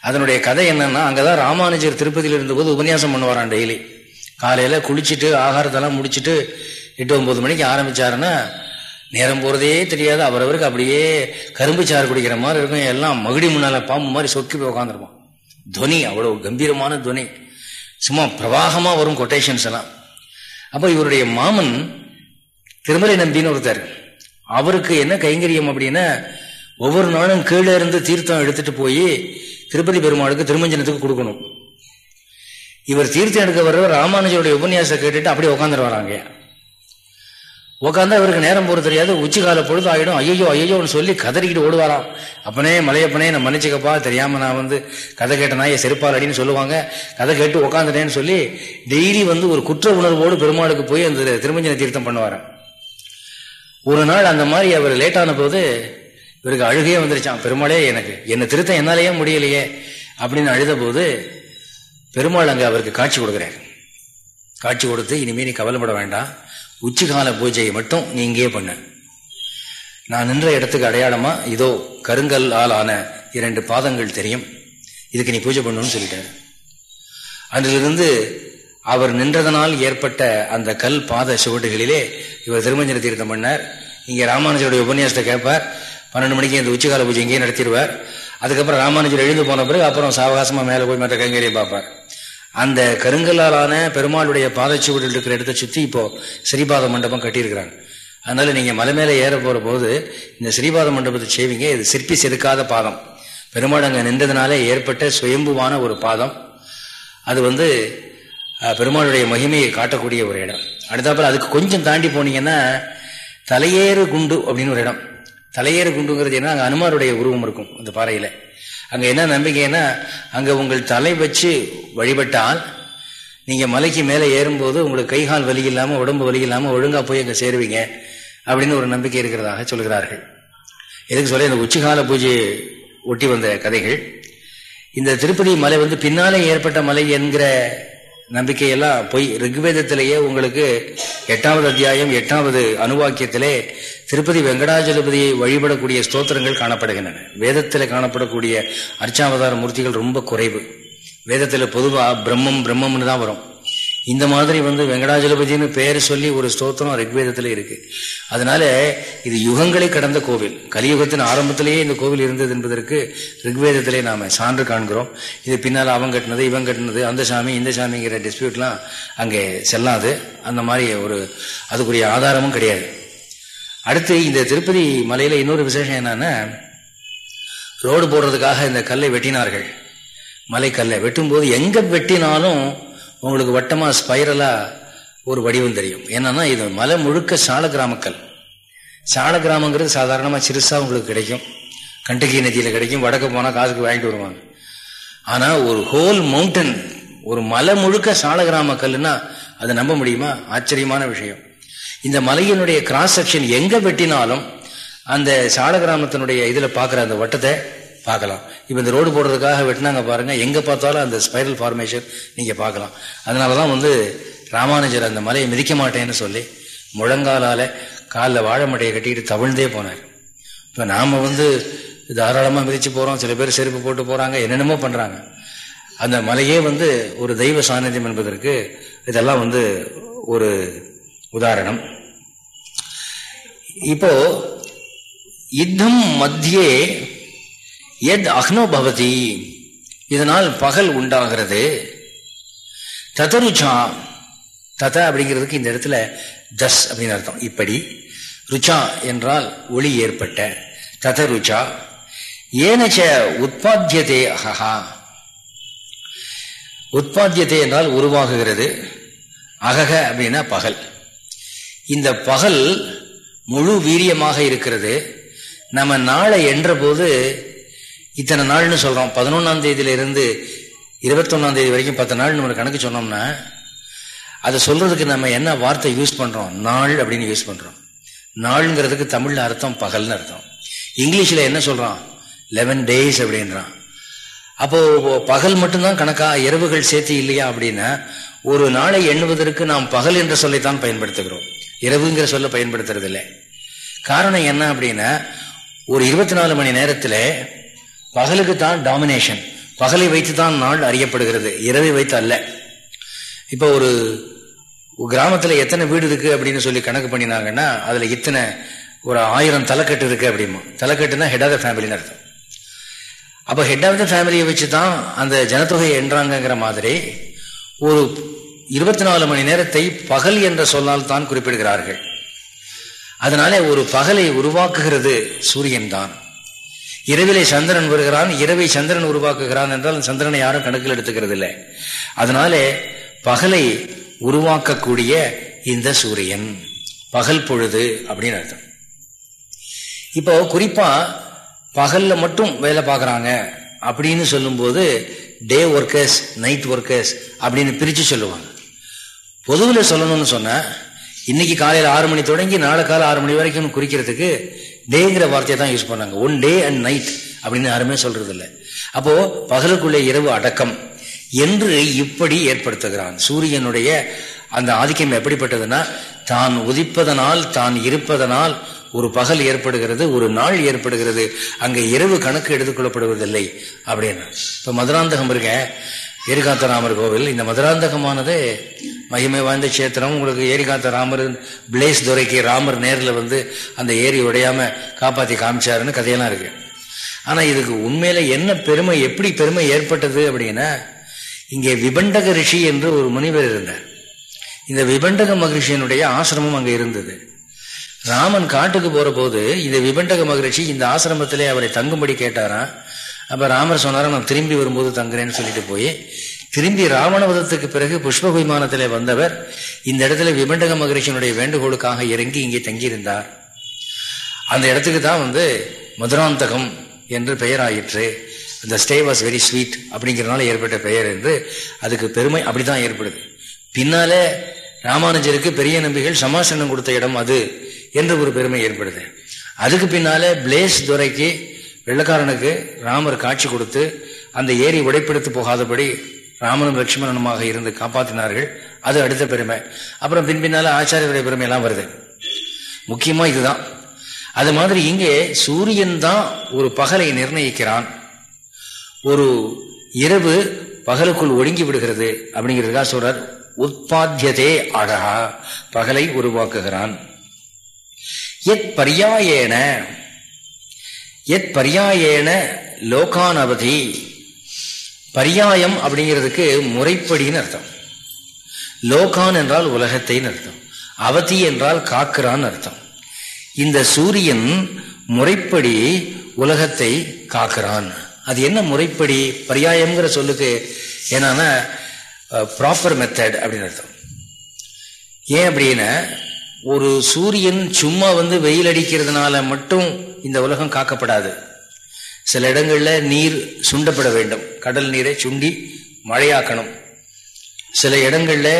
அதனுடைய கதை என்னன்னா அங்கதான் ராமானுஜர் திருப்பதியில் இருந்தபோது உபன்யாசம் பண்ணுவாரான் டெய்லி. காலையில குளிச்சுட்டு ஆகாரத்தெல்லாம் முடிச்சுட்டு எட்டு ஒன்பது மணிக்கு ஆரம்பிச்சாருன்னா நேரம் போறதே தெரியாது. அவரவருக்கு அப்படியே கரும்பு சாறு குடிக்கிற மாதிரி இருக்கும். எல்லாம் மகுடி முன்னால பாம்பு மாதிரி சொக்கி போய் உட்காந்துருப்பான் துவனி அவ்வளவு கம்பீரமான துவனி. சும்மா பிரவாகமா வரும் கொட்டேஷன்ஸ் எல்லாம். அப்போ இவருடைய மாமன் திருமலை நம்பின்னு ஒருத்தர். அவருக்கு என்ன கைங்கரியம் அப்படின்னா ஒவ்வொரு நாளும் கீழே இருந்து தீர்த்தம் எடுத்துட்டு போய் திருப்பதி பெருமாளுக்கு திருமஞ்சனத்துக்கு கொடுக்கணும். இவர் தீர்த்தம் எடுக்க வர்றவர் ராமானுஜருடைய உபன்யாசம் கேட்டுட்டு அப்படியே உட்காந்துட்டு வராங்க. உட்காந்து இவருக்கு நேரம் போறது தெரியாது. உச்சி கால பொழுது ஆகிடும் ஐயோ ஐயோன்னு சொல்லி கதறிக்கிட்டு ஓடுவாராம் அப்பனே மலையப்பனே நான் மன்னிச்சுக்கப்பா. தெரியாம நான் வந்து கதை கேட்ட என் செருப்பால் அடின்னு சொல்லுவாங்க. கதை கேட்டு உட்காந்துட்டேன்னு சொல்லி டெய்லி வந்து ஒரு குற்ற உணர்வோடு பெருமாளுக்கு போய் அந்த திருமஞ்சன தீர்த்தம் பண்ணுவாராம் ஒரு நாள் அந்த மாதிரி அவர் லேட்டான போது இவருக்கு அழுகையே வந்துருச்சான் பெருமாளே எனக்கு என்னை திருத்தம் என்னாலேயே முடியலையே அப்படின்னு அழுத போது பெருமாள் அங்கே அவருக்கு காட்சி கொடுக்குறாரு. காட்சி கொடுத்து இனிமேல் நீ கவலைப்பட வேண்டாம். உச்சிகால பூஜையை மட்டும் நீ இங்கேயே பண்ண. நான் நின்ற இடத்துக்கு அடையாளமா இதோ கருங்கல் ஆளான இரண்டு பாதங்கள் தெரியும். இதுக்கு நீ பூஜை பண்ணணும்னு சொல்லிட்டாரு. அன்றிலிருந்து அவர் நின்றதனால் ஏற்பட்ட அந்த கல் பாத சுவடுகளிலே இவர் திருமஞ்சன தீர்த்தம் பண்ணார். இங்கே ராமானுஜருடைய உபன்யாசத்தை கேட்பார். பன்னெண்டு மணிக்கு இந்த உச்சிகால பூஜை இங்கேயே நடத்திடுவார். அதுக்கப்புறம் ராமானுஜர் எழுந்து போன பிறகு அப்புறம் சாவகாசமாக மேலே போய் மற்ற கைங்கரியை பார்ப்பார். அந்த கருங்கல்லாலான பெருமாளுடைய பாதச்சுவடில் இருக்கிற இடத்த சுற்றி இப்போ ஸ்ரீபாத மண்டபம் கட்டியிருக்கிறாங்க. அதனால நீங்கள் மலை மேலே ஏற போகிற போது இந்த ஸ்ரீபாத மண்டபத்தை செய்வீங்க. இது சிற்பி செதுக்காத பாதம். பெருமாள் அங்கே நின்றதுனால ஏற்பட்ட சுயம்புவான ஒரு பாதம். அது வந்து பெருமாளுடைய மகிமையை காட்டக்கூடிய ஒரு இடம். அடுத்தாப்புல அதுக்கு கொஞ்சம் தாண்டி போனீங்கன்னா தலையேறு குண்டு அப்படின்னு ஒரு இடம். தலையேறு குண்டுங்கிறது என்ன அங்கே அனுமாருடைய உருவம் இருக்கும் அந்த பாறையில். அங்கே என்ன நம்பிக்கைன்னா அங்கே உங்கள் தலை வச்சு வழிபட்டால் நீங்கள் மலைக்கு மேலே ஏறும்போது உங்களுக்கு கைகால் வலி இல்லாமல் உடம்பு வலி இல்லாமல் ஒழுங்காக போய் அங்கே சேருவீங்க அப்படின்னு ஒரு நம்பிக்கை இருக்கிறதாக சொல்கிறார்கள். எதுக்கு சொல்ல இந்த உச்சிகால பூஜை ஒட்டி வந்த கதைகள். இந்த திருப்பதி மலை வந்து பின்னாலே ஏற்பட்ட மலை என்கிற நம்பிக்கையெல்லாம் பொய் ரிக்வேதத்திலேயே உங்களுக்கு எட்டாவது அத்தியாயம் எட்டாவது அணுவாக்கியத்திலே திருப்பதி வெங்கடாஜலபதியை வழிபடக்கூடிய ஸ்தோத்திரங்கள் காணப்படுகின்றன. வேதத்தில் காணப்படக்கூடிய அர்ச்சாவதார மூர்த்திகள் ரொம்ப குறைவு. வேதத்தில் பொதுவாக பிரம்மம் பிரம்மம்னு தான் வரும். இந்த மாதிரி வந்து வெங்கடாஜலபதினு பெயர் சொல்லி ஒரு ஸ்தோத்திரம் ரிக்வேதத்தில் இருக்கு. அதனால இது யுகங்களை கடந்த கோவில். கலியுகத்தின் ஆரம்பத்திலேயே இந்த கோவில் இருந்தது என்பதற்கு ரிக்வேதத்திலே நாம சான்று காண்கிறோம். இது பின்னால் அவன் கட்டினது இவன் கட்டினது அந்த சாமி இந்த சாமிங்கிற டிஸ்பியூட்லாம் அங்கே செல்லாது. அந்த மாதிரி ஒரு அதுக்குரிய ஆதாரமும் கிடையாது. அடுத்து இந்த திருப்பதி மலையில இன்னொரு விசேஷம் என்னன்னா ரோடு போடுறதுக்காக இந்த கல்லை வெட்டினார்கள். மலைக்கல்லை. வெட்டும்போது எங்க வெட்டினாலும் உங்களுக்கு வட்டமா ஸ்பைரலா ஒரு வடிவம் தெரியும். என்னன்னா இது மலை முழுக்க சால கிராமக்கல் சால கிராமங்கிறது சாதாரணமாக சிறுசாக உங்களுக்கு கிடைக்கும். கண்டகி நதியில் கிடைக்கும். வடக்கு போனால் காசுக்கு வாங்கிட்டு வருவாங்க. ஆனால் ஒரு ஹோல் மவுண்டன் ஒரு மலை முழுக்க சால கிராம அதை நம்ப முடியுமா? ஆச்சரியமான விஷயம். இந்த மலையினுடைய கிராஸ் செக்ஷன் எங்கே வெட்டினாலும் அந்த சால கிராமத்தினுடைய இதில் பார்க்குற அந்த வட்டத்தை பார்க்கலாம். இப்போ இந்த ரோடு போடுறதுக்காக வெட்டினாங்க பாருங்கள் எங்கே பார்த்தாலும் அந்த ஸ்பைரல் ஃபார்மேஷன் நீங்கள் பார்க்கலாம். அதனால தான் வந்து ராமானுஜர் அந்த மலையை மிதிக்க மாட்டேன்னு சொல்லி முழங்காலால் காலில் வாழை மட்டையை கட்டிக்கிட்டு தவிழ்ந்தே போனார். இப்போ நாம் வந்து தாராளமாக மிதித்து போகிறோம் சில பேர் செருப்பு போட்டு போகிறாங்க என்னென்னமோ பண்ணுறாங்க அந்த மலையே வந்து ஒரு தெய்வ சாநித்தியம் என்பதற்கு இதெல்லாம் வந்து ஒரு உதாரணம். இப்போ யுத்தம் மத்தியே எத் அக்னோபவதி இதனால் பகல் உண்டாகிறது. ததருச்சா. தத அப்படிங்கிறதுக்கு இந்த இடத்துல தஸ் அப்படின்னு அர்த்தம். இப்படி ருச்சா என்றால் ஒளி ஏற்பட்ட. ததருச்சா. ஏனச்ச உற்பத்தியதே அகஹா உற்பத்தியத்தை என்றால் உருவாகுகிறது. அகக அப்படின்னா பகல். இந்த பகல் முழு வீரியமாக இருக்கிறது. நம்ம நாளை என்றபோது இத்தனை நாள்னு சொல்றோம். பதினொன்னாம் தேதியில இருந்து இருபத்தொன்னாம் தேதி வரைக்கும் பத்து நாள் நம்ம கணக்கு சொன்னோம்னா அதை சொல்றதுக்கு நம்ம என்ன வார்த்தை யூஸ் பண்றோம்? நாள் அப்படின்னு யூஸ் பண்றோம். நாள்ங்கிறதுக்கு தமிழ்ல அர்த்தம் பகல்னு அர்த்தம். இங்கிலீஷ்ல என்ன சொல்றான்? லெவன் டேஸ் அப்படின்றான். அப்போ பகல் மட்டும்தான் கணக்கா? இரவுகள் சேர்த்து இல்லையா அப்படின்னா ஒரு நாளை எண்ணுவதற்கு நாம் பகல் என்ற சொல்லைத்தான் பயன்படுத்துகிறோம். இரவுங்கிற சொல்ல பயன்படுத்துறது இல்லை காரணம் என்ன அப்படின்னா ஒரு இருபத்தி நாலு மணி நேரத்தில் பகலுக்கு தான் டாமினேஷன் பகலை வைத்து தான் நாள் அறியப்படுகிறது. இரவை வைத்து அல்ல இப்போ ஒரு கிராமத்தில் எத்தனை வீடு இருக்கு அப்படின்னு சொல்லி கணக்கு பண்ணினாங்கன்னா அதில் இத்தனை ஒரு ஆயிரம் தலைக்கட்டு இருக்கு அப்படிமா. தலைக்கட்டுனா ஹெட் ஆஃப் த ஃபேமிலின்னு அர்த்தம். அப்போ ஹெட் ஆஃப் த ஃபேமிலியை வச்சு தான் அந்த ஜனத்தொகையை என்றாங்கிற மாதிரி ஒரு இருபத்தி நாலு மணி நேரத்தை பகல் என்ற சொல்லால் தான் குறிப்பிடுகிறார்கள். அதனால ஒரு பகலை உருவாக்குகிறது சூரியன் தான் இரவிலே சந்திரன் வருகிறான் இரவை சந்திரன் உருவாக்குகிறான் என்றால் சந்திரனை யாரும் கணக்கில் எடுத்துக்கிறது இல்லை அதனாலே பகலை உருவாக்கக்கூடிய இந்த சூரியன் பகல் பொழுது அப்படின்னு அர்த்தம். இப்போ குறிப்பா பகல்ல மட்டும் வேலை பார்க்குறாங்க அப்படின்னு சொல்லும்போது டே ஒர்க்கர்ஸ் நைட் ஒர்க்கர்ஸ் அப்படின்னு பிரித்து சொல்லுவாங்க. பொதுவில் சொல்லணும்னு சொன்ன இன்னைக்கு காலையில் ஆறு மணி தொடங்கி நாளை காலை ஆறு மணி வரைக்கும் குறிக்கிறதுக்கு டேங்கிற வார்த்தையை தான் யூஸ் பண்ணாங்க. ஒன் டே அண்ட் நைட் அப்படின்னு யாருமே சொல்றது இல்லை அப்போ பகலுக்குள்ளே இரவு அடக்கம். என்று இப்படி ஏற்படுத்துகிறான். சூரியனுடைய அந்த ஆதிக்கம் எப்படிப்பட்டதுன்னா தான் உதிப்பதனால் தான் இருப்பதனால் ஒரு பகல் ஏற்படுகிறது ஒரு நாள் ஏற்படுகிறது. அங்கே இரவு கணக்கு எடுத்துக்கொள்ளப்படுவதில்லை அப்படின்னு. இப்போ மதுராந்தகம் இருக்க இருகாத்தராமர் கோவில் இந்த மதுராந்தகமானது மகிமை வாய்ந்த கஷேத்திரம். உங்களுக்கு ஏரிகாத்த ராமர் பிளேஸ் துரைக்கு ராமர் நேரில் வந்து அந்த ஏரி உடையாம காப்பாற்றி காமிச்சாருன்னு கதையெல்லாம் இருக்கு. ஆனால் இதுக்கு உண்மையில என்ன பெருமை எப்படி பெருமை ஏற்பட்டது அப்படின்னா இங்கே விபண்டக ரிஷி என்று ஒரு முனிவர் இருந்தார். இந்த விபண்டக மகிழ்ச்சியினுடைய ஆசிரமம் அங்கே இருந்தது. ராமன் காட்டுக்கு போற போது இந்த விபண்டக மகிழ்ச்சி இந்த ஆசிரமத்திலே அவரை தங்கும்படி கேட்டாராம். அப்ப ராமர் சொன்னாரா நான் திரும்பி வரும்போது தங்குறேன்னு சொல்லிட்டு போய் திரும்பி ராவணவதத்துக்கு பிறகு புஷ்ப விமானத்திலே வந்தவர் இந்த இடத்துல விமண்டக மகிழ்ச்சியினுடைய வேண்டுகோளுக்காக இறங்கி இங்கே தங்கியிருந்தார். அந்த இடத்துக்கு தான் வந்து மதுராந்தகம் என்று பெயர் ஆயிற்று இந்த ஸ்டே வாஸ் வெரி ஸ்வீட் அப்படிங்கிறனால ஏற்பட்ட பெயர் என்று அதுக்கு பெருமை அப்படிதான் ஏற்படுது. பின்னாலே ராமானுஜருக்கு பெரிய நம்பிகள் சமாசனம் கொடுத்த இடம் அது என்று ஒரு பெருமை ஏற்படுது. அதுக்கு பின்னாலே பிளேஸ் துரைக்கு வெள்ளக்காரனுக்கு ராமர் காட்சி கொடுத்து அந்த ஏரி உடைப்படுத்து போகாதபடி ராமனும் லட்சுமணனுமாக இருந்து காப்பாற்றினார்கள் அது அடுத்த பெருமை. அப்புறம் பின்பின்னால ஆச்சாரியருடைய பெருமை எல்லாம் வருது. முக்கியமா இதுதான். அது மாதிரி இங்கே சூரியன் தான் ஒரு பகலை நிர்ணயிக்கிறான். ஒரு இரவு பகலுக்குள் ஒடுங்கி விடுகிறது அப்படிங்கிறதுக்காக சொல்றார். உற்பத்தியதே அழகா பகலை உருவாக்குகிறான். எத் பரியாயேன. எத் பரியாயேன லோகானவதி. பரியாயம் அப்படிங்கிறதுக்கு முறைப்படின்னு அர்த்தம். லோகான் என்றால் உலகத்தைன்னு அர்த்தம். அவதி என்றால் காக்கிறான்னு அர்த்தம். இந்த சூரியன் முறைப்படி உலகத்தை காக்கிறான். அது என்ன முறைப்படி? பரியாயம்ங்கிற சொல்லுக்கு என்னன்னா ப்ராப்பர் மெத்தட் அப்படின்னு அர்த்தம். ஏன் அப்படின்னா ஒரு சூரியன் சும்மா வந்து வெயில் அடிக்கிறதுனால மட்டும் இந்த உலகம் காக்கப்படாது. சில இடங்களில் நீர் சுண்டப்பட வேண்டும். கடல் நீரை சுண்டி மழையாக்கணும். சில இடங்களில்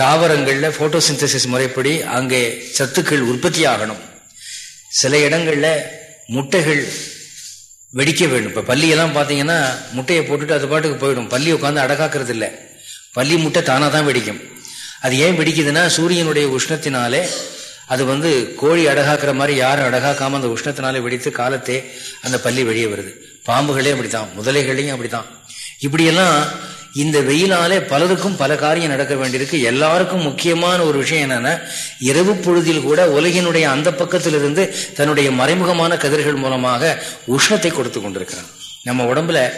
தாவரங்களில் போட்டோசிந்தசிஸ் முறைப்படி அங்கே சத்துக்கள் உற்பத்தி ஆகணும் சில இடங்களில் முட்டைகள் வெடிக்க வேண்டும். இப்போ பள்ளியெல்லாம் பார்த்தீங்கன்னா முட்டையை போட்டுட்டு அது பாட்டுக்கு போயிடும். பள்ளி உட்காந்து அடகாக்கிறது இல்லை பள்ளி முட்டை தானாக தான் வெடிக்கும். அது ஏன் வெடிக்குதுன்னா சூரியனுடைய உஷ்ணத்தினாலே அது வந்து கோழி அடகாக்குற மாதிரி யாரும் அடகாக்காம அந்த உஷ்ணத்தினால வெடித்து காலத்தே அந்த பள்ளி வெளியே வருது. பாம்புகளே அப்படித்தான் முதலைகளையும் அப்படித்தான். இப்படியெல்லாம் இந்த வெயிலாலே பலருக்கும் பல காரியம் நடக்க வேண்டியிருக்கு. எல்லாருக்கும் முக்கியமான ஒரு விஷயம் என்னன்னா இரவு பொழுதில் கூட உலகினுடைய அந்த பக்கத்திலிருந்து தன்னுடைய மறைமுகமான கதிர்கள் மூலமாக உஷ்ணத்தை கொடுத்து கொண்டிருக்கிறான். நம்ம உடம்புல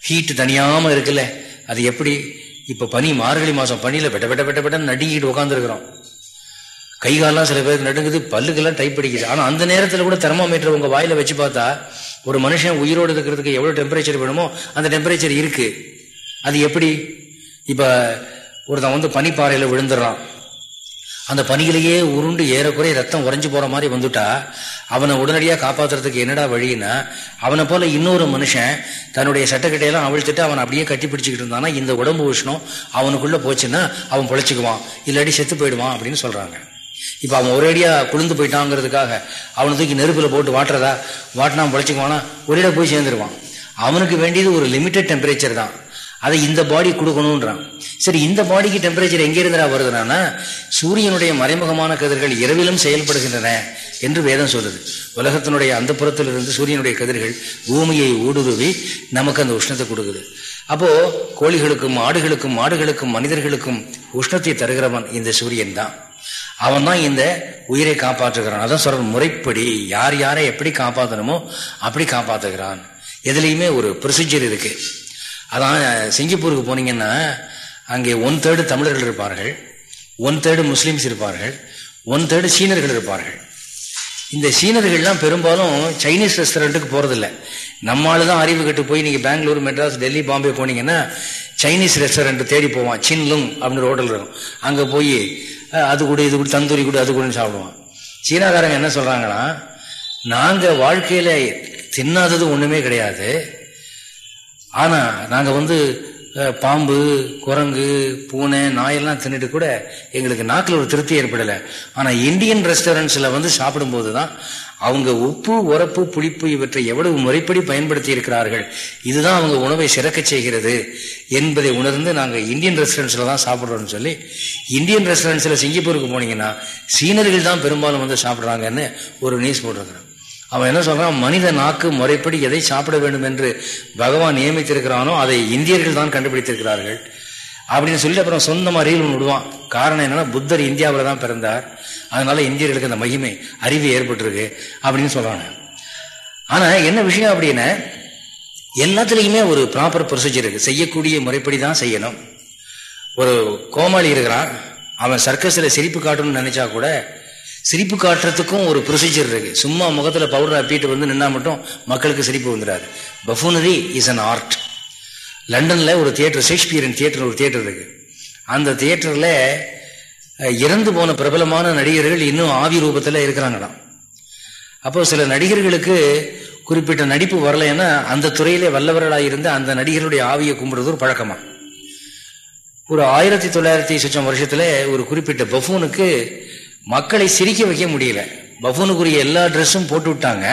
ஹீட் தனியாம இருக்குல்ல அது எப்படி? இப்ப பனி மார்கழி மாசம் பனியில வெட்ட வெட்ட வெட்ட வெட்ட நடிக்கிட்டு உட்காந்துருக்கிறோம் கை காலெல்லாம் சில பேருக்கு நடுங்குது பல்லுக்கெல்லாம் டைப் அடிக்குது. ஆனால் அந்த நேரத்தில் கூட தெர்மோமீட்டர் உங்கள் வாயில் வச்சு பார்த்தா ஒரு மனுஷன் உயிரோடு இருக்கிறதுக்கு எவ்வளோ டெம்பரேச்சர் வேணுமோ அந்த டெம்பரேச்சர் இருக்கு. அது எப்படி? இப்போ ஒருத்தன் வந்து பனிப்பாறையில் விழுந்துடுறான். அந்த பனியிலேயே உருண்டு ஏறக்குறைய ரத்தம் உறைஞ்சு போகிற மாதிரி வந்துட்டா அவனை உடனடியாக காப்பாத்துறதுக்கு என்னடா வழின்னா அவனை போல இன்னொரு மனுஷன் தன்னுடைய சட்டக்கட்டையெல்லாம் அவிழ்த்துட்டு அவன் அப்படியே கட்டி பிடிச்சிக்கிட்டு இருந்தானா இந்த உடம்பு உஷ்ணம் அவனுக்குள்ளே போச்சுன்னா அவன் பொழைச்சிக்குவான். இல்லாட்டி செத்து போயிடுவான் அப்படின்னு சொல்கிறாங்க இப்போ அவன் ஒரேடியா குளிந்து போயிட்டாங்கிறதுக்காக அவனை தூக்கி நெருப்பில் போட்டு வாட்டுறதா? வாட்டினா பொழைச்சிக்குவானா? ஒரேடியா போய் சேர்ந்துருவான். அவனுக்கு வேண்டியது ஒரு லிமிட்டட் டெம்பரேச்சர் தான். அதை இந்த பாடி கொடுக்கணுன்றான் சரி இந்த பாடிக்கு டெம்பரேச்சர் எங்கே இருந்தா வருதுனா சூரியனுடைய மறைமுகமான கதிர்கள் இரவிலும் செயல்படுகின்றன என்று வேதம் சொல்லுது. உலகத்தினுடைய அந்த புறத்திலிருந்து சூரியனுடைய கதிர்கள் பூமியை ஊடுருவி நமக்கு அந்த உஷ்ணத்தை கொடுக்குது. அப்போ கோழிகளுக்கும் ஆடுகளுக்கும் மாடுகளுக்கும் மனிதர்களுக்கும் உஷ்ணத்தை தருகிறவன் இந்த சூரியன் தான். அவன் தான் இந்த உயிரை காப்பாற்றுகிறான். அதான் சொல்ற முறைப்படி யார் யாரை எப்படி காப்பாற்றணுமோ அப்படி காப்பாற்றுகிறான் எதுலேயுமே ஒரு ப்ரொசீஜர் இருக்கு. அதான் சிங்கப்பூருக்கு போனீங்கன்னா அங்கே ஒன் தேர்டு தமிழர்கள் இருப்பார்கள் ஒன் தேர்டு முஸ்லீம்ஸ் இருப்பார்கள் ஒன் தேர்டு சீனர்கள் இருப்பார்கள். இந்த சீனர்கள்லாம் பெரும்பாலும் சைனீஸ் ரெஸ்டாரண்ட்டுக்கு போகிறதில்ல நம்மளால தான் அறிவு கட்டு போய் நீங்கள் பெங்களூர் மெட்ராஸ் டெல்லி பாம்பே போனீங்கன்னா சைனீஸ் ரெஸ்டாரண்ட் தேடி போவான். சின்லுங் அப்படின்னு ஹோட்டல் இருக்கும் அங்கே போய் அது கூட இது கூட தந்தூரி கூட அது கூட சாப்பிடுவான். சீனாக்காரங்க என்ன சொல்றாங்கன்னா நாங்கள் வாழ்க்கையில் தின்னாதது ஒன்றுமே கிடையாது. ஆனால் நாங்கள் வந்து பாம்பு குரங்கு பூனை நாயெல்லாம் தின்னுட்டு கூட எங்களுக்கு நாக்கில் ஒரு திருப்தி ஏற்படலை. ஆனால் இந்தியன் ரெஸ்டாரண்ட்ஸில் வந்து சாப்பிடும்போது தான் அவங்க உப்பு உரப்பு புளிப்பு இவற்றை எவ்வளவு முறைப்படி பயன்படுத்தி இருக்கிறார்கள். இதுதான் அவங்க உணவை சிறக்க செய்கிறது என்பதை உணர்ந்து நாங்கள் இந்தியன் ரெஸ்டாரண்ட்ஸில் தான் சாப்பிட்றோம்னு சொல்லி இந்தியன் ரெஸ்டாரண்ட்ஸில் சிங்கப்பூருக்கு போனீங்கன்னா சீனர்கள் தான் பெரும்பாலும் வந்து சாப்பிட்றாங்கன்னு ஒரு நியூஸ் போட்டிருக்கிறேன். அவன் என்ன சொல்றான்? மனித நாக்கு முறைப்படி எதை சாப்பிட வேண்டும் என்று பகவான் நியமித்திருக்கிறானோ அதை இந்தியர்கள் தான் கண்டுபிடித்திருக்கிறார்கள். அப்படின்னு சொல்லிட்டு அப்புறம் சொந்தமா ரீல் விடுவான். காரணம் என்னன்னா புத்தர் இந்தியாவில் தான் பிறந்தார். அதனால இந்தியர்களுக்கு அந்த மகிமை அறிவு ஏற்பட்டிருக்கு அப்படின்னு சொல்றாங்க. ஆனா என்ன விஷயம் அப்படின்னா எல்லாத்துலேயுமே ஒரு ப்ராப்பர் ப்ரொசீஜர் இருக்கு. செய்யக்கூடிய முறைப்படி தான் செய்யணும். ஒரு கோமாளி இருக்கிறான். அவன் சர்க்கஸில் சிரிப்பு காட்டணும்னு நினைச்சா கூட சிரிப்பு காட்டுறதுக்கும் ஒரு ப்ரொசீஜர் இருக்கு. சும்மா முகத்துல பவுடர் அப்பிட்டு வந்து நின்னா மட்டும் மக்களுக்கு சிரிப்பு வந்துடாது பஃபூனரி இஸ் அன் ஆர்ட் லண்டன்ல ஒரு தியேட்டர் ஷேக்ஸ்பியரின் தியேட்டர் ஒரு தியேட்டர் இருக்கு. அந்த தியேட்டர்ல இறந்து போன பிரபலமான நடிகர்கள் இன்னும் ஆவி ரூபத்தில் இருக்கிறாங்களாம். அப்போ சில நடிகர்களுக்கு குறிப்பிட்ட நடிப்பு வரலைன்னா அந்த துறையிலே வல்லவர்களாக இருந்து அந்த நடிகருடைய ஆவியை கும்பிடுறது ஒரு பழக்கமா? ஒரு ஆயிரத்தி தொள்ளாயிரத்தி சொச்சம் வருஷத்துல ஒரு குறிப்பிட்ட பஃபூனுக்கு மக்களை சிரிக்க வைக்க முடியல. பஃபூனுக்குரிய எல்லா ட்ரெஸ்ஸும் போட்டு விட்டாங்க.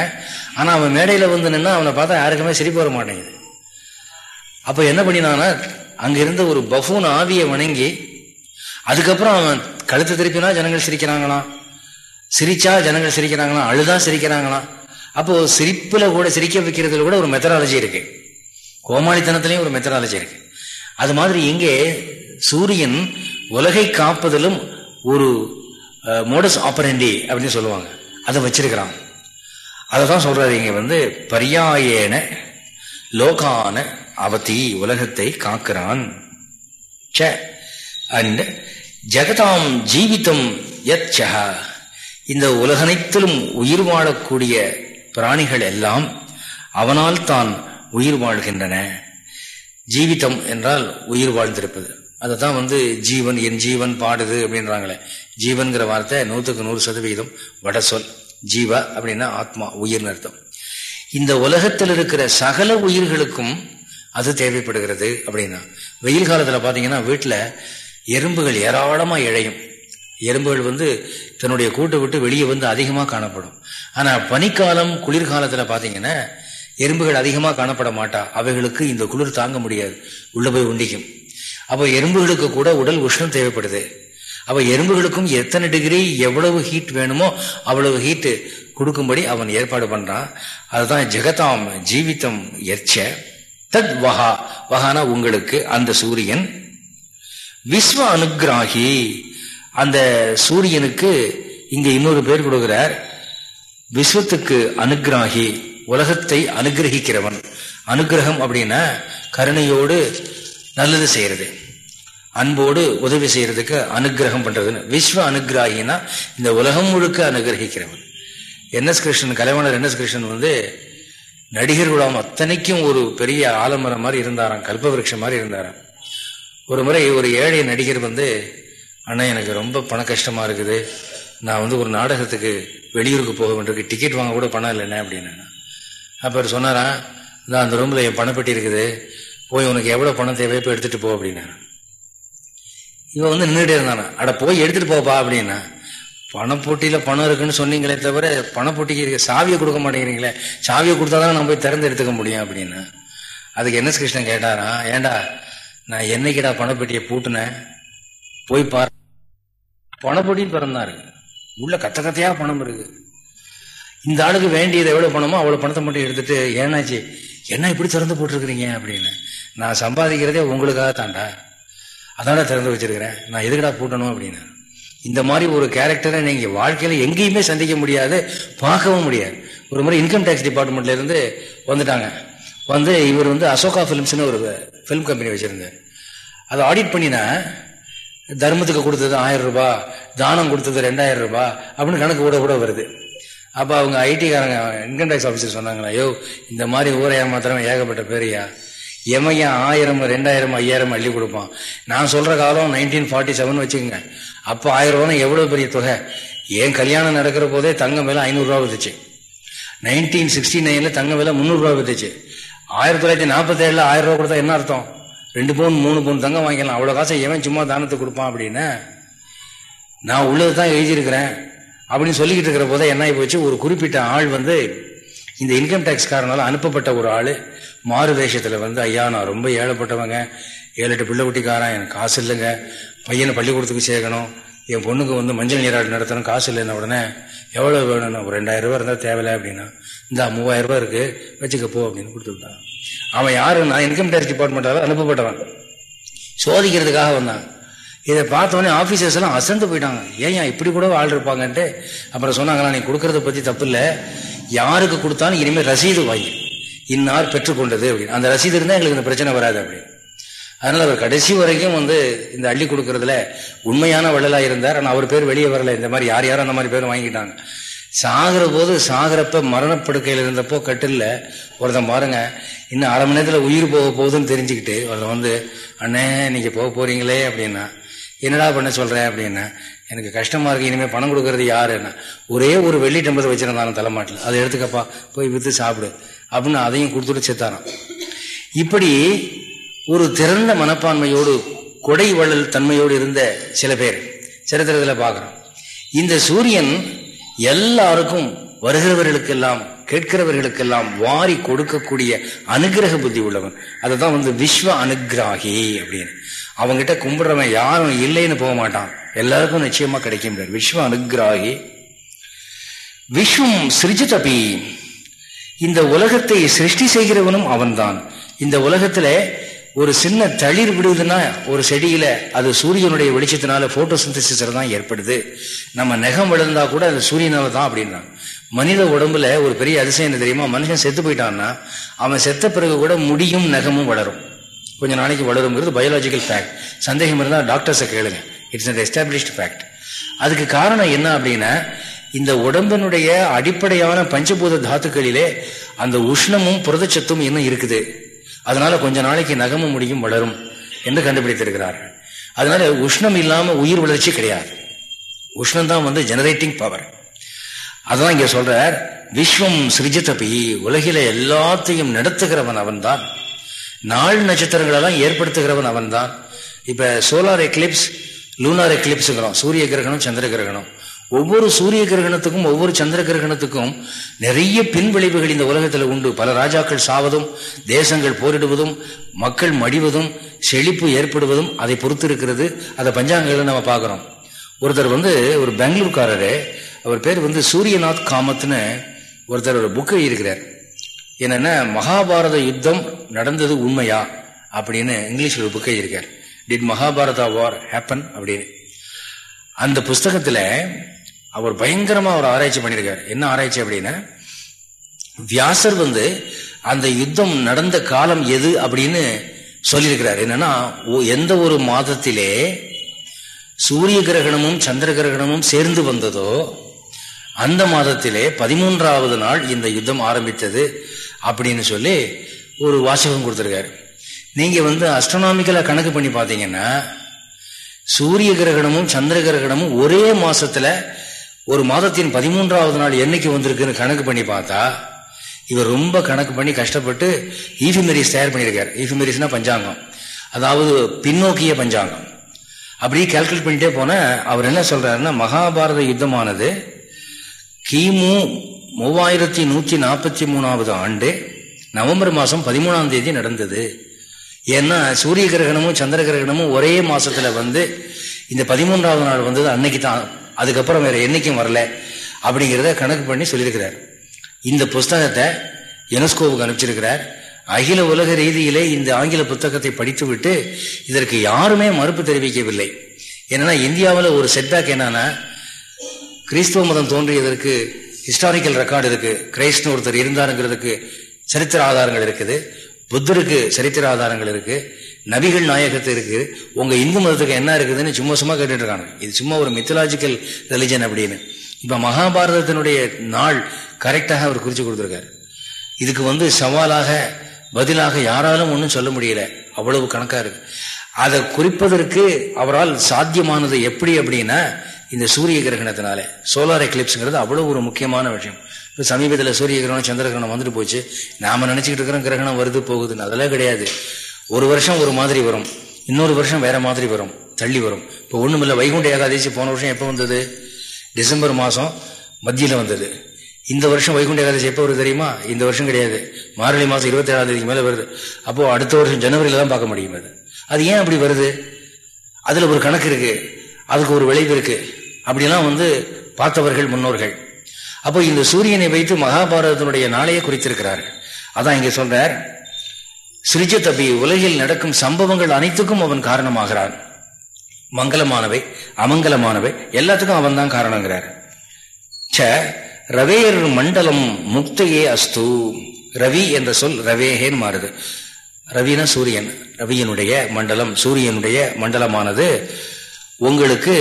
ஆனால் அவன் மேடையில் வந்து நின்னா அவனை பார்த்தா யாருக்குமே சிரிப்பு வர மாட்டேங்குது. அப்போ என்ன பண்ணினான்னா அங்கே இருந்த ஒரு பஃபூன் ஆவியை வணங்கி அதுக்கப்புறம் அவன் கழுத்து திருப்பினா ஜனங்கள் சிரிக்கிறாங்களாம். சிரிச்சா ஜனங்கள் சிரிக்கிறாங்களாம். அழுதா சிரிக்கிறாங்களாம். அப்போ சிரிப்பில் கூட சிரிக்க வைக்கிறதுல கூட ஒரு மெத்தடாலஜி இருக்கு. கோமாளித்தனத்திலையும் ஒரு மெத்தடாலஜி இருக்கு. அது மாதிரி இங்கே சூரியன் உலகை காப்பதிலும் ஒரு மோடஸ் ஆப்பரண்டி அப்படின்னு சொல்லுவாங்க. அதை வச்சிருக்கிறான். அதை தான் சொல்றாரு இங்க வந்து பரியாயேன லோகான அவதி உலகத்தை காக்கிறான். அண்ட் ஜெகதாம் ஜீவிதம் யத் இந்த உலகனைத்திலும் உயிர் வாழக்கூடிய பிராணிகள் எல்லாம் அவனால் தான் உயிர் வாழ்கின்றன. ஜீவிதம் என்றால் உயிர் வாழ்ந்திருப்பது. அதை தான் வந்து ஜீவன் என் ஜீவன் பாடுது அப்படின்றாங்களே. ஜீவன்கிற வார்த்தை நூற்றுக்கு நூறு சதவீதம் வட சொல். ஜீவா அப்படின்னா ஆத்மா உயிர்னு அர்த்தம். இந்த உலகத்தில் இருக்கிற சகல உயிர்களுக்கும் அது தேவைப்படுகிறது அப்படின்னா வெயில் காலத்தில் பார்த்தீங்கன்னா வீட்டில் எறும்புகள் ஏராளமாக இழையும். எறும்புகள் வந்து தன்னுடைய கூட்டை விட்டு வெளியே வந்து அதிகமாக காணப்படும். ஆனால் பனிக்காலம் குளிர்காலத்தில் பார்த்தீங்கன்னா எறும்புகள் அதிகமாக காணப்பட மாட்டா. அவைகளுக்கு இந்த குளிர் தாங்க முடியாது. உள்ள போய் உண்டிக்கும். அப்போ எறும்புகளுக்கு கூட உடல் உஷ்ணம் தேவைப்படுது. அவள் எறும்புகளுக்கும் எத்தனை டிகிரி எவ்வளவு ஹீட் வேணுமோ அவ்வளவு ஹீட்டு கொடுக்கும்படி அவன் ஏற்பாடு பண்ணுறான் அதுதான் ஜெகதாம் ஜீவிதம் எச்ச தத் வஹா. வஹானா உங்களுக்கு அந்த சூரியன். விஸ்வ அனுகிராகி அந்த சூரியனுக்கு இங்கே இன்னொரு பேர் கொடுக்கிறார். விஸ்வத்துக்கு அனுகிராகி உலகத்தை அனுகிரகிக்கிறவன். அனுகிரகம் அப்படின்னா கருணையோடு நல்லது செய்யறது. அன்போடு உதவி செய்யறதுக்கு அனுகிரகம் பண்றதுன்னு. விஸ்வ அனுகிராகினா இந்த உலகம் முழுக்க அனுகிரகிக்கிறவன். N S Krishnan Kalaivanar N S Krishnan வந்து நடிகர் குழாம் அத்தனைக்கும் ஒரு பெரிய ஆலமரம் மாதிரி இருந்தாராம் கல்பவருஷம் மாதிரி இருந்தாராம். ஒரு முறை ஒரு ஏழை நடிகர் வந்து அண்ணா எனக்கு ரொம்ப பண கஷ்டமா இருக்குது. நான் வந்து ஒரு நாடகத்துக்கு வெளியூருக்கு போக வேண்டியிருக்கு. டிக்கெட் வாங்க கூட பணம் இல்லைண்ணே அப்படின்னு. அப்போ சொன்னாரா நான் அந்த ரூமில் என் பணப்பெட்டி இருக்குது. போய் உனக்கு எவ்வளோ பணம் தேவையோ போய் எடுத்துகிட்டு போ அப்படின்னா இவன் வந்து நின்றுட்டே இருந்தானா? அட போய் எடுத்துகிட்டு போப்பா அப்படின்னா. பணப்போட்டியில் பணம் இருக்குன்னு சொன்னீங்களே தவிர பணப்போட்டிக்கு இருக்க சாவியை கொடுக்க மாட்டேங்கிறீங்களே. சாவியை கொடுத்தா தான் நான் போய் திறந்து எடுத்துக்க முடியும் அப்படின்னு. அதுக்கு என்ன கிருஷ்ணன் கேட்டாரா? ஏண்டா நான் என்னைக்கிடா பணப்பெட்டியை பூட்டினேன்? போய் பாரு. பணப்பொடின்னு பிறந்தா இருக்கு உள்ள கத்த கத்தையா பணம் இருக்கு. இந்த ஆளுக்கு வேண்டியது எவ்வளவு பணமோ அவ்வளவு பணத்தை மட்டும் எடுத்துட்டு ஏன்னாச்சு என்ன இப்படி திறந்து போட்டிருக்கிறீங்க? அப்படின்னு. நான் சம்பாதிக்கிறதே உங்களுக்காக தாண்டா அதான திறந்து வச்சிருக்கிறேன். நான் எதுக்கடா பூட்டணும் அப்படின்னு. இந்த மாதிரி ஒரு கேரக்டரை நீங்கள் வாழ்க்கையில் எங்கேயுமே சந்திக்க முடியாது பார்க்கவும் முடியாது. ஒரு முறை இன்கம் டேக்ஸ் டிபார்ட்மெண்ட்லேருந்து வந்துட்டாங்க. வந்து இவர் வந்து அசோகா ஃபிலிம்ஸ்னு ஒரு ஃபிலிம் கம்பெனி வச்சுருந்தேன் அதை ஆடிட் பண்ணினா தர்மத்துக்கு கொடுத்தது ஆயிரம் ரூபாய் தானம் கொடுத்தது ரெண்டாயிரம் ரூபாய் அப்படின்னு கணக்கு கூட கூட வருது. அப்போ அவங்க ஐடிக்காரங்க இன்கம் டேக்ஸ் ஆஃபீஸர் சொன்னாங்களா ஐயோ இந்த மாதிரி ஊரை ஏமாத்திரம் ஏகப்பட்ட பேரையா எமையன் ஆயிரம் ரெண்டாயிரம் ஐயாயிரம் அள்ளி கொடுப்பான். நான் சொல்ற காலம் நைன்டீன் ஃபார்ட்டி செவன் வச்சுக்கோங்க. அப்போ ஆயிரம் ரூபா எவ்வளோ பெரிய தொகை? என் கல்யாணம் நடக்கிற போதே தங்கம் விலை ஐநூறுரூவா வந்துச்சு நைன்டீன் சிக்ஸ்டி நைனில் தங்கம் விலை முந்நூறுரூவா வித்துச்சு. ஆயிரத்தி தொள்ளாயிரத்தி நாற்பத்தேழில் ஆயிரம் ரூபா கொடுத்தா என்ன அர்த்தம்? ரெண்டு பவுன் மூணு பவுன் தங்கம் வாங்கிக்கலாம் அவ்வளோ காசை எவன் சும்மா தானத்துக்கு கொடுப்பான் அப்படின்னு? நான் உள்ளது தான் எழுதியிருக்கிறேன். அப்படின்னு சொல்லிக்கிட்டு இருக்கிற போதே என்ன போச்சு? ஒரு குறிப்பிட்ட ஆள் வந்து இந்த இன்கம் டேக்ஸ் காரனால அனுப்பப்பட்ட ஒரு ஆள் மாறு வேஷத்தில் வந்து ஐயா நான் ரொம்ப ஏழைப்பட்டவங்க. ஏழு எட்டு பிள்ளை குட்டிக்காரன். எனக்கு காசு இல்லைங்க. பையனை பள்ளிக்கூடத்துக்கு சேர்க்கணும். என் பொண்ணுக்கு வந்து மஞ்சள் நீராட்டு நடத்தணும். காசு இல்லைன்னா உடனே எவ்வளோ வேணும்னா ஒரு ரெண்டாயிரம் ரூபா இருந்தால் தேவையில்லை அப்படின்னா. இந்த மூவாயிரம் ரூபா இருக்கு. வச்சுக்க போ அப்படின்னு கொடுத்துருந்தான் அவன் யாருன்னா இன்கம் டேக்ஸ் டிபார்ட்மெண்ட்டால அனுப்பப்பட்டவன். சோதிக்கிறதுக்காக வந்தான். இதை பார்த்தோன்னே ஆஃபீஸர்ஸ் எல்லாம் அசந்து போயிட்டாங்க. ஏன் இப்படி கூட ஆள் இருப்பாங்கன்ட்டு அப்புறம் சொன்னாங்களா நீ கொடுக்கறத பற்றி தப்பு இல்லை யாருக்கு கொடுத்தாலும் இனிமேல் ரசீது வாங்கி இன்னார் பெற்றுக்கொண்டது அப்படின்னு. அந்த ரசீது இருந்தால் எங்களுக்கு இந்த பிரச்சனை வராது அப்படின்னு. அதனால அவர் கடைசி வரைக்கும் வந்து இந்த அள்ளி கொடுக்கறதுல உண்மையான வள்ளலா இருந்தார். ஆனால் அவர் பேர் வெளியே வரல. இந்த மாதிரி யார் யாரும் அந்த மாதிரி பேர் வாங்கிட்டாங்க சாகிற போது சாகிறப்ப மரணப்படுக்கையில் இருந்தப்போ கட்டில்ல. ஒருத்தன் பாருங்க இன்னும் அரை மணி நேரத்தில் உயிர் போக போகுதுன்னு தெரிஞ்சுக்கிட்டு ஒருத்தன் வந்து அண்ணே நீங்க போக போறீங்களே அப்படின்னா என்னடா பண்ண சொல்கிறேன் அப்படின்னா எனக்கு கஷ்டமாக இருக்குது இனிமேல் பணம் கொடுக்கறது யாருன்னா ஒரே ஒரு வெள்ளி டம்பர் வச்சுருந்தாலும் தலைமாட்டில் அதை எடுத்துக்கப்பா போய் விற்று சாப்பிடு. அப்படின்னு அதையும் கொடுத்துட்டு செத்தாரான் இப்படி ஒரு திறந்த மனப்பான்மையோடு கொடை வள்ளல் தன்மையோடு இருந்த சில பேர் சரித்திரத்தில் பார்க்குறோம். இந்த சூரியன் எல்லாருக்கும் வருகிறவர்களுக்கெல்லாம் கேட்கிறவர்களுக்கெல்லாம் வாரி கொடுக்கக்கூடிய அனுகிரக புத்தி உள்ளவன். அதுதான் வந்து விஸ்வ அனுகிராகி அப்படின்னு. அவங்கிட்ட கும்பிடுறவன் யாரும் இல்லைன்னு போக மாட்டான். எல்லாருக்கும் நிச்சயமா கிடைக்கும் விஸ்வ அனுகிராகி. விஸ்வம் சிருஜிதபி. இந்த உலகத்தை சிருஷ்டி செய்கிறவனும் அவன்தான். இந்த உலகத்துல ஒரு சின்ன தளிர் விடுதுன்னா ஒரு செடியில அது சூரியனுடைய வெளிச்சத்தினால போட்டோசிந்தசிஸ்ல தான் ஏற்படுது. நம்ம நெகம் விழுந்தா கூட அது சூரியனால தான் அப்படின்னா மனித உடம்புல ஒரு பெரிய அதிசயம் தெரியுமா? மனுஷன் செத்து போயிட்டான்னா அவன் செத்த பிறகு கூட முடியும் நெகமும் வளரும். கொஞ்ச நாளைக்கு வளருங்கிறது பயாலஜிக்கல் ஃபேக்ட் சந்தேகம் இருந்தால் டாக்டர்ஸை கேளுங்க. இட்ஸ் அண்ட் எஸ்டாப்ளிஷ்டு ஃபேக்ட் அதுக்கு காரணம் என்ன அப்படின்னா இந்த உடம்பினுடைய அடிப்படையான பஞ்சபூத தாத்துக்களிலே அந்த உஷ்ணமும் புரதச்சத்தும் இன்னும் இருக்குது. அதனால கொஞ்ச நாளைக்கு நகமும் முடியும் வளரும் என்று கண்டுபிடித்திருக்கிறார்கள் அதனால உஷ்ணம் இல்லாம உயிர் வளர்ச்சி கிடையாது. உஷ்ணம் தான் வந்து ஜெனரேட்டிங் பவர் அதான் இங்க சொல்றார் விஸ்வம் சிரிஜிதபி உலகில எல்லாத்தையும் நடத்துகிறவன் அவன் தான் நாள் நட்சத்திரங்களெல்லாம் ஏற்படுத்துகிறவன் அவன் தான் இப்போ சோலார் எக்லிப்ஸ் லூனார் எக்லிப்ஸுங்கிறோம். சூரிய கிரகணம் சந்திர கிரகணம். ஒவ்வொரு சூரிய கிரகணத்துக்கும் ஒவ்வொரு சந்திர கிரகணத்துக்கும் நிறைய பின்விளைவுகள் இந்த உலகத்தில் உண்டு. பல ராஜாக்கள் சாவதும் தேசங்கள் போரிடுவதும் மக்கள் மடிவதும் செழிப்பு ஏற்படுவதும் அதை பொறுத்து இருக்கிறது அதை பஞ்சாங்கங்களில் நம்ம பார்க்குறோம். ஒருத்தர் வந்து ஒரு பெங்களூர்காரரு அவர் பேர் வந்து சூரியநாத் காமத்னு ஒருத்தர் ஒரு புக்கு இருக்கிறார் என்னன்னா மகாபாரத யுத்தம் நடந்தது உண்மையா? அப்படின்னு இங்கிலீஷில் ஒரு புக்கை இருக்கார் டிட் மகாபாரதா வார் ஹேப்பன் அப்படின்னு. அந்த புஸ்தகத்தில் அவர் பயங்கரமாக ஒரு ஆராய்ச்சி பண்ணியிருக்கார். என்ன ஆராய்ச்சி அப்படின்னா வியாசர் வந்து அந்த யுத்தம் நடந்த காலம் எது அப்படின்னு சொல்லியிருக்கிறார். என்னன்னா எந்த ஒரு மாதத்திலே சூரிய கிரகணமும் சந்திர கிரகணமும் சேர்ந்து வந்ததோ அந்த மாதத்திலே பதிமூன்றாவது நாள் இந்த யுத்தம் ஆரம்பித்தது. அப்படின்னு சொல்லி ஒரு வாசகம் கொடுத்துருக்காரு. நீங்கள் வந்து அஸ்ட்ரோனாமிக்கலாக கணக்கு பண்ணி பார்த்தீங்கன்னா சூரிய கிரகணமும் சந்திர கிரகணமும் ஒரே மாசத்துல ஒரு மாதத்தின் பதிமூன்றாவது நாள் என்னைக்கு வந்திருக்குன்னு கணக்கு பண்ணி பார்த்தா இவர் ரொம்ப கணக்கு பண்ணி கஷ்டப்பட்டு ஈஃபிமெரிஸ் தயார் பண்ணியிருக்காரு. ஈஃபிமெரிஸ்னா பஞ்சாங்கம். அதாவது பின்னோக்கிய பஞ்சாங்கம். அப்படி கால்குலேட் பண்ணிட்டே போன அவர் என்ன சொல்றாருன்னா மகாபாரத யுத்தமானது கிமு மூவாயிரத்தி நூத்தி நாற்பத்தி மூணாவது ஆண்டு நவம்பர் மாசம் பதிமூணாம் தேதி நடந்தது. ஏன்னா சூரிய கிரகணமும் சந்திர கிரகணமும் ஒரே மாசத்துல வந்து இந்த பதிமூன்றாவது நாள் வந்தது அன்னைக்கு தான். அதுக்கப்புறம் வேற என்னைக்கும் வரல அப்படிங்கிறத கணக்கு பண்ணி சொல்லியிருக்கிறார். இந்த புஸ்தகத்தை யுனெஸ்கோவுக்கு அனுப்பிச்சிருக்கிறார். அகில உலக ரீதியிலே இந்த ஆங்கில புத்தகத்தை படித்துவிட்டு இதற்கு யாருமே மறுப்பு தெரிவிக்கவில்லை. என்னன்னா இந்தியாவில் ஒரு செட்பேக் என்னன்னா கிறிஸ்துவ மதம் தோன்றியதற்கு ஹிஸ்டாரிக்கல் ரெக்கார்டு இருக்கு. கிரைஸ்ட்னு ஒருத்தர் இருந்தாருங்கிறதுக்கு சரித்திர ஆதாரங்கள் இருக்குது. புத்தருக்கு சரித்திர ஆதாரங்கள் இருக்கு. நபிகள் நாயகத்து இருக்கு. உங்க இந்து மதத்துக்கு என்ன இருக்குதுன்னு சும்மா சும்மா கேட்டுட்டு இருக்காங்க. இது சும்மா ஒரு மித்தலாஜிக்கல் ரிலிஜன் அப்படின்னு. இப்ப மகாபாரதத்தினுடைய நாள் கரெக்டாக அவர் குறிச்சு கொடுத்துருக்காரு. இதுக்கு வந்து சவாலாக பதிலாக யாராலும் ஒன்றும் சொல்ல முடியல. அவ்வளவு கணக்கா இருக்கு. அதை குறிப்பதற்கு அவரால் சாத்தியமானது எப்படி அப்படின்னா இந்த சூரிய கிரகணத்தினால சோலார் எக்லிப்ஸ்ங்கிறது அவ்வளோ ஒரு முக்கியமான விஷயம். இப்போ சமீபத்தில் சூரிய கிரகணம் சந்திர கிரகணம் வந்துட்டு போச்சு. நாம நினச்சிக்கிட்டு இருக்கிறோம் கிரகணம் வருது போகுதுன்னு. அதெல்லாம் கிடையாது. ஒரு வருஷம் ஒரு மாதிரி வரும். இன்னொரு வருஷம் வேற மாதிரி வரும். தள்ளி வரும். இப்போ ஒண்ணுமில்ல வைகுண்ட ஏகாதசி போன வருஷம் எப்போ வந்தது? டிசம்பர் மாதம் மத்தியில் வந்தது. இந்த வருஷம் வைகுண்ட ஏகாதசி எப்போ வருது தெரியுமா? இந்த வருஷம் கிடையாது. மார்கழி மாதம் இருபத்தி ஏழாம் தேதிக்கு மேலே வருது. அப்போது அடுத்த வருஷம் ஜனவரியில் தான் பார்க்க முடியும் அது. அது ஏன் அப்படி வருது? அதில் ஒரு கணக்கு இருக்குது அதுக்கு ஒரு விளைவு இருக்குது அப்படிலாம் வந்து பார்த்தவர்கள் முன்னோர்கள். அப்போ இந்த சூரியனை வைத்து மகாபாரதத்தினுடைய நாளையே குறித்திருக்கிறார்கள். அதான் இங்க சொல்றார் சிறிஜ தபி உலகில் நடக்கும் சம்பவங்கள் அனைத்துக்கும் அவன் காரணமாகிறான். மங்களமானவை அமங்கலமானவை எல்லாத்துக்கும் அவன் தான் காரணங்கிறார். ச ரவேயர் மண்டலம் முக்தையே அஸ்து. ரவி என்ற சொல் ரவேகேன்னு மாறுது. ரவினா சூரியன் ரவியனுடைய மண்டலம் சூரியனுடைய மண்டலமானது உங்களுக்கு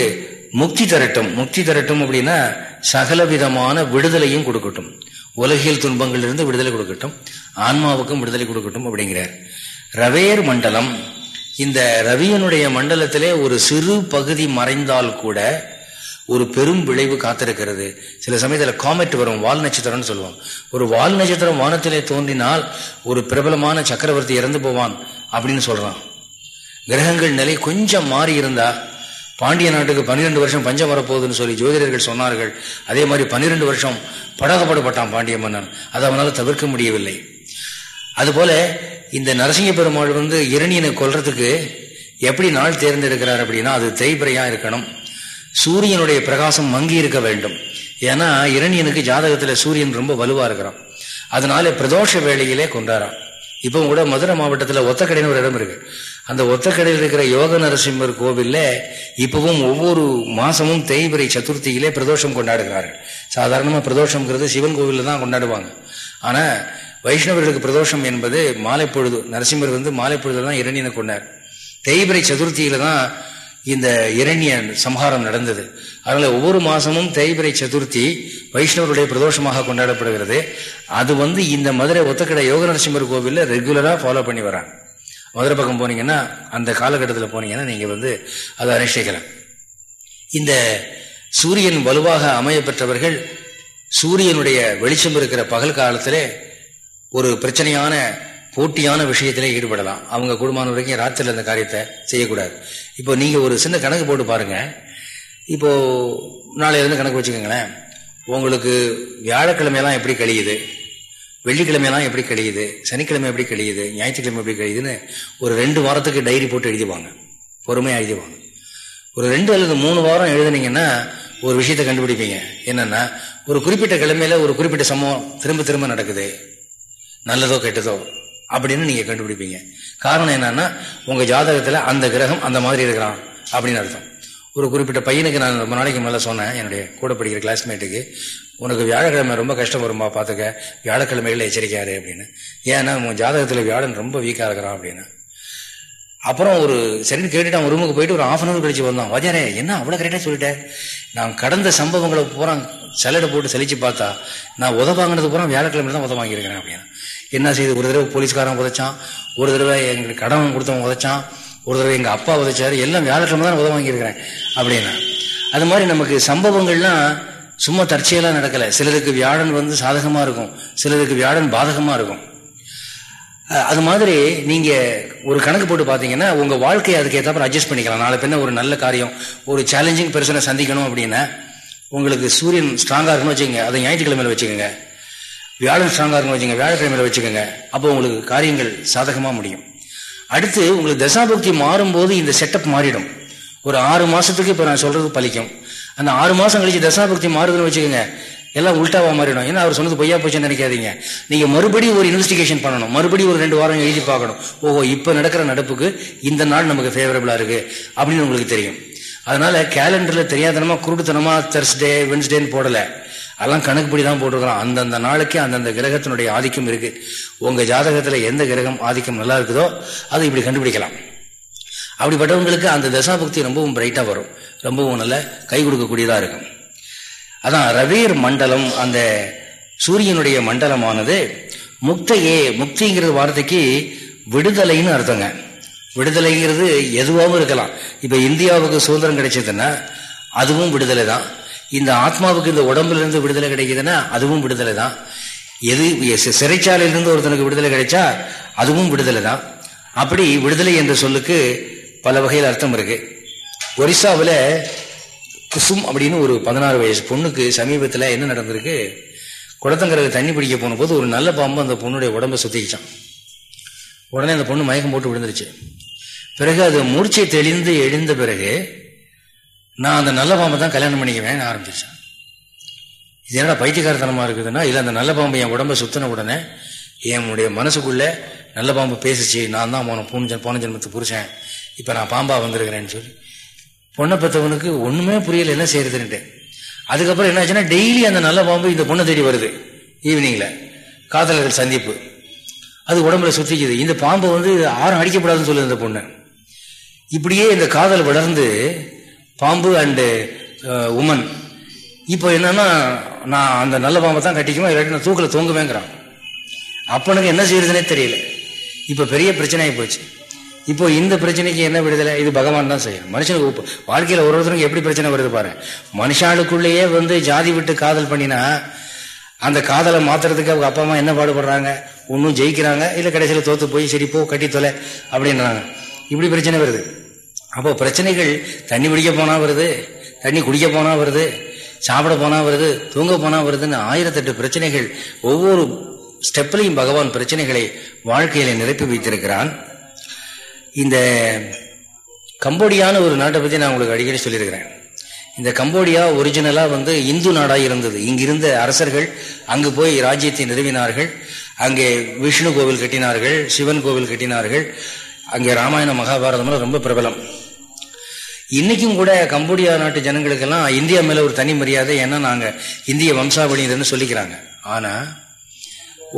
முக்தி தரட்டும். முக்தி தரட்டும் அப்படின்னா சகல விதமான விடுதலையும் கொடுக்கட்டும். உலகியல் துன்பங்களிலிருந்து விடுதலை கொடுக்கட்டும். ஆன்மாவுக்கும் விடுதலை கொடுக்கட்டும் அப்படிங்கிறார். ரவேர் மண்டலம். இந்த ரவியனுடைய மண்டலத்திலே ஒரு சிறு பகுதி மறைந்தால் கூட ஒரு பெரும் விளைவு காத்திருக்கிறது. சில சமயத்தில் காமெட் வரும் வால் நட்சத்திரம்னு சொல்லுவோம் ஒரு வால் நட்சத்திரம் வானத்திலே தோன்றினால் ஒரு பிரபலமான சக்கரவர்த்தி இறந்து போவான் அப்படின்னு சொல்றான். கிரகங்கள் நிலை கொஞ்சம் மாறி இருந்தா பாண்டிய நாட்டுக்கு பன்னிரெண்டு வருஷம் பஞ்சம் வரப்போகுதுன்னு சொல்லி ஜோதிடர்கள் சொன்னார்கள். அதே மாதிரி பன்னிரெண்டு வருஷம் படகப்படப்பட்டான் பாண்டிய மன்னன். அதை அவனால் தவிர்க்க முடியவில்லை. அதுபோல இந்த நரசிங்க பெருமாள் வந்து இரணியனை கொல்றதுக்கு எப்படி நாள் தேர்ந்தெடுக்கிறார் அப்படின்னா அது தேய்பிரையா இருக்கணும். சூரியனுடைய பிரகாசம் மங்கி இருக்க வேண்டும். ஏன்னா இரணியனுக்கு ஜாதகத்துல சூரியன் ரொம்ப வலுவா இருக்கிறான். அதனால பிரதோஷ வேளையிலே கொண்டாராம். இப்போ கூட மதுரை மாவட்டத்தில் ஒத்தக்கடைன்னு ஒரு இடம் இருக்கு. அந்த ஒத்தக்கடையில் இருக்கிற யோக நரசிம்மர் கோவிலில் இப்பவும் ஒவ்வொரு மாசமும் தேய்பிரை சதுர்த்தியிலே பிரதோஷம் கொண்டாடுகிறார்கள். சாதாரணமாக பிரதோஷம்ங்கிறது சிவன் கோவிலில் தான் கொண்டாடுவாங்க. ஆனால் வைஷ்ணவர்களுக்கு பிரதோஷம் என்பது மாலை பொழுது நரசிம்மர் வந்து மாலை பொழுது தான் இரணியனை கொண்டார். தேய்பிரை சதுர்த்தியில தான் இந்த இரண்ய சம்ஹாரம் நடந்தது. அதனால ஒவ்வொரு மாசமும் தேய்பிரை சதுர்த்தி வைஷ்ணவருடைய பிரதோஷமாக கொண்டாடப்படுகிறது. அது வந்து இந்த மதுரை ஒத்தக்கடை யோக நரசிம்மர் கோவிலில் ரெகுலராக ஃபாலோ பண்ணி வராங்க. மதுரை பக்கம் போனீங்கன்னா அந்த காலகட்டத்தில் போனீங்கன்னா நீங்கள் வந்து அதை அனுஷ்டிக்கலாம். இந்த சூரியன் வலுவாக அமைய பெற்றவர்கள் சூரியனுடைய வெளிச்சம் இருக்கிற பகல் காலத்தில் ஒரு பிரச்சனையான போட்டியான விஷயத்திலே ஈடுபடலாம். அவங்க குடும்பம் வரைக்கும் ராத்திரியில் அந்த காரியத்தை செய்யக்கூடாது. இப்போ நீங்கள் ஒரு சின்ன கணக்கு போட்டு பாருங்கள் இப்போது நாளையிலேருந்து கணக்கு வச்சுக்கோங்களேன். உங்களுக்கு வியாழக்கிழமையெல்லாம் எப்படி கழியுது? வெள்ளிக்கிழமைலாம் எப்படி கழியுது? சனிக்கிழமை எப்படி கழியுது? ஞாயிற்றுக்கிழமை எப்படி கழியுதுன்னு ஒரு ரெண்டு வாரத்துக்கு டைரி போட்டு எழுதிவாங்க பொறுமையாக எழுதிவாங்க ஒரு ரெண்டு அல்லது மூணு வாரம் எழுதுனீங்கன்னா ஒரு விஷயத்தை கண்டுபிடிப்பீங்க. என்னன்னா ஒரு குறிப்பிட்ட கிழமையில ஒரு குறிப்பிட்ட சம்பவம் திரும்ப திரும்ப நடக்குது. நல்லதோ கெட்டதோ அப்படின்னு நீங்க கண்டுபிடிப்பீங்க. காரணம் என்னன்னா உங்க ஜாதகத்துல அந்த கிரகம் அந்த மாதிரி இருக்கிறான் அப்படின்னு அர்த்தம். ஒரு குறிப்பிட்ட பையனுக்கு நான் ரொம்ப நாளைக்கு மேலே சொன்னேன் என்னுடைய கூட படிக்கிற கிளாஸ்மேட்டுக்கு உனக்கு வியாழக்கிழமை ரொம்ப கஷ்டம் வருமா பார்த்துக்க வியாழக்கிழமைகள் எச்சரிக்காரு அப்படின்னு. ஏன்னா உன் ஜாதகத்தில் வியாழன் ரொம்ப வீக்காக இருக்கிறான் அப்படின்னு. அப்புறம் ஒரு சரின்னு கேட்டுட்டு அவன் ரூமுக்கு போயிட்டு ஒரு ஆஃப் அன் அவர் கழிச்சு வந்தான். வாஜாரே என்ன அவ்வளோ கரெக்டாக சொல்லிட்டேன் நான் கடந்த சம்பவங்களை பூரா சலடை போட்டு செழிச்சு பார்த்தா நான் உத வாங்கினது பூரா வியாழக்கிழமை தான் உத வாங்கியிருக்கிறேன் அப்படின்னு. என்ன செய்யுது ஒரு தடவை போலீஸ்காரன் உதைச்சான். ஒரு தடவை எங்களுக்கு கடன் கொடுத்தவன் உதைச்சான். ஒரு தடவை எங்கள் அப்பா உதைச்சாரு எல்லாம் வியாழக்கிழமை தான் உதவ வாங்கியிருக்கிறேன் அப்படின்னா. அது மாதிரி நமக்கு சம்பவங்கள்லாம் சும்மா தற்செயலாக நடக்கலை. சிலருக்கு வியாழன் வந்து சாதகமாக இருக்கும் சிலருக்கு வியாழன் பாதகமாக இருக்கும். அது மாதிரி நீங்கள் ஒரு கணக்கு போட்டு பார்த்தீங்கன்னா உங்கள் வாழ்க்கையை அதுக்கு ஏற்ற அட்ஜஸ்ட் பண்ணிக்கலாம். நாளை பின்ன ஒரு நல்ல காரியம் ஒரு சேலஞ்சிங் பெர்சனை சந்திக்கணும் அப்படின்னா உங்களுக்கு சூரியன் ஸ்ட்ராங்காக இருக்குன்னு வச்சுக்கோங்க. அதை ஞாயிற்றுக்கிழமையில வச்சுக்கோங்க. வியாழன் ஸ்ட்ராங்காக இருக்குன்னு வச்சுங்க வியாழக்கிழமையில வச்சுக்கோங்க. அப்போ உங்களுக்கு காரியங்கள் சாதகமாக முடியும். அடுத்து உங்களுக்கு தசாபக்தி மாறும்போது இந்த செட்டப் மாறிடும். ஒரு ஆறு மாசத்துக்கு இப்போ நான் சொல்றது பலிக்கும் அந்த ஆறு மாசம் கழிச்சு தசாபக்தி மாறுதுன்னு வச்சுக்கோங்க எல்லாம் உல்ட்டாவா மாறிடும். ஏன்னா அவர் சொன்னது பொய்யா போச்சுன்னு நினைக்காதீங்க. நீங்க மறுபடியும் ஒரு இன்வெஸ்டிகேஷன் பண்ணணும். மறுபடியும் ஒரு ரெண்டு வாரம் எழுதி பார்க்கணும். ஓஹோ இப்போ நடக்கிற நடப்புக்கு இந்த நாள் நமக்கு ஃபேவரபிளா இருக்கு அப்படின்னு உங்களுக்கு தெரியும். அதனால கேலண்டர்ல தெரியாதனமா குருடுத்தனமா தர்ஸ்டே வென்ஸ்டேன்னு போடல. அதெல்லாம் கணக்குப்படி தான் போட்டிருக்கிறோம். அந்தந்த நாளைக்கு அந்தந்த கிரகத்தினுடைய ஆதிக்கம் இருக்கு. உங்க ஜாதகத்துல எந்த கிரகம் ஆதிக்கம் நல்லா இருக்குதோ அதை இப்படி கண்டுபிடிக்கலாம். அப்படிப்பட்டவங்களுக்கு அந்த தசாபக்தி ரொம்பவும் பிரைட்டா வரும். ரொம்பவும் நல்ல கை கொடுக்கக்கூடியதா இருக்கும். அதான் ரவீர் மண்டலம் அந்த சூரியனுடைய மண்டலமானது முக்தையே முக்திங்கிற வார்த்தைக்கு விடுதலைன்னு அர்த்தங்க. விடுதலைங்கிறது எதுவாகவும் இருக்கலாம். இப்ப இந்தியாவுக்கு சுதந்திரம் கிடைச்சதுன்னா அதுவும் விடுதலை தான் இந்த ஆத்மாவுக்கு இந்த உடம்புல இருந்து விடுதலை கிடைக்குதுன்னா அதுவும் விடுதலை தான். எது சிறைச்சாலையிலிருந்து ஒருத்தனுக்கு விடுதலை கிடைச்சா அதுவும் விடுதலை தான். அப்படி விடுதலை என்ற சொல்லுக்கு பல வகையில் அர்த்தம் இருக்கு. ஒரிசாவில் குசும் அப்படின்னு ஒரு பதினாறு வயசு பொண்ணுக்கு சமீபத்தில் என்ன நடந்திருக்கு? குளத்தங்கரையில் தண்ணி பிடிக்க போன போது ஒரு நல்ல பாம்பு அந்த பொண்ணுடைய உடம்பை சுத்திக்கிச்சான் உடனே அந்த பொண்ணு மயக்கம் போட்டு விழுந்துருச்சு. பிறகு அது மூர்ச்சை தெளிந்து எழுந்த பிறகு நான் அந்த நல்ல பாம்பை தான் கல்யாணம் பண்ணிக்குவேன் ஆரம்பிச்சேன். இது என்னடா பைத்தியகாரத்தனமாக இருக்குதுன்னா இல்லை அந்த நல்ல பாம்பு என் உடம்பை சுத்தின உடனே என்னுடைய மனசுக்குள்ளே நல்ல பாம்பு பேசிச்சு நான் தான் போன பூன போன ஜென்மத்து புருஷன் இப்போ நான் பாம்பாக வந்திருக்கிறேன்னு சொல்லி. பொண்ணை பெற்றவனுக்கு ஒன்றுமே புரியலை என்ன செய்யறதுன்ட்டு அதுக்கப்புறம் என்ன ஆச்சுன்னா டெய்லி அந்த நல்ல பாம்பு இந்த பொண்ணை தேடி வருது ஈவினிங்கில் காதலர்கள் சந்திப்பு. அது உடம்புல சுத்திக்குது. இந்த பாம்பு வந்து ஆறும் அடிக்கப்படாதுன்னு சொல்லுது இந்த பொண்ணு. இப்படியே இந்த காதல் வளர்ந்து பாம்பு அண்டு உமன். இப்போ என்னன்னா நான் அந்த நல்ல பாம்பை தான் கட்டிக்குமா இல்லாட்டி நான் தூக்கில் தூங்குவேங்கிறான். அப்பனுக்கு என்ன செய்யறதுனே தெரியல. இப்போ பெரிய பிரச்சனை போச்சு. இப்போ இந்த பிரச்சனைக்கு என்ன விடுதலை? இது பகவான் தான் செய்யும் மனுஷனுக்கு வாழ்க்கையில் ஒரு ஒருத்தருக்கு எப்படி பிரச்சனை வருது பாரு. மனுஷாளுக்குள்ளேயே வந்து ஜாதி விட்டு காதல் பண்ணினா அந்த காதலை மாத்துறதுக்கு அவங்க அப்பா அம்மா என்ன பாடுபடுறாங்க? ஒன்றும் ஜெயிக்கிறாங்க இல்லை கடைசியில் தோத்து போய் சரி போ கட்டி தொலை அப்படின்றாங்க. இப்படி பிரச்சனை வருது. அப்போ பிரச்சனைகள் தண்ணி பிடிக்க போனா வருது தண்ணி குடிக்க போனா வருது சாப்பிட போனா வருது தூங்க போனா வருதுன்னு ஆயிரத்தெட்டு பிரச்சனைகள் ஒவ்வொரு ஸ்டெப்லையும் பகவான் பிரச்சனைகளை வாழ்க்கையில நிரப்பி வைத்திருக்கிறான். இந்த கம்போடியான ஒரு நாட்டை பத்தி நான் உங்களுக்கு அடிக்கடி சொல்லியிருக்கிறேன். இந்த கம்போடியா ஒரிஜினலாக வந்து இந்து நாடாக இருந்தது. இங்கிருந்த அரசர்கள் அங்கு போய் ராஜ்யத்தை நிறுவினார்கள். அங்கே விஷ்ணு கோவில் கட்டினார்கள் சிவன் கோவில் கட்டினார்கள். அங்கே ராமாயண மகாபாரதம்லாம் ரொம்ப பிரபலம். இன்னைக்கும் கூட கம்போடியா நாட்டு ஜனங்களுக்கெல்லாம் இந்தியா மேலே ஒரு தனி மரியாதை ஏன்னா நாங்கள் இந்திய வம்சாவளியிலிருந்து சொல்லிக்கிறாங்க. ஆனால்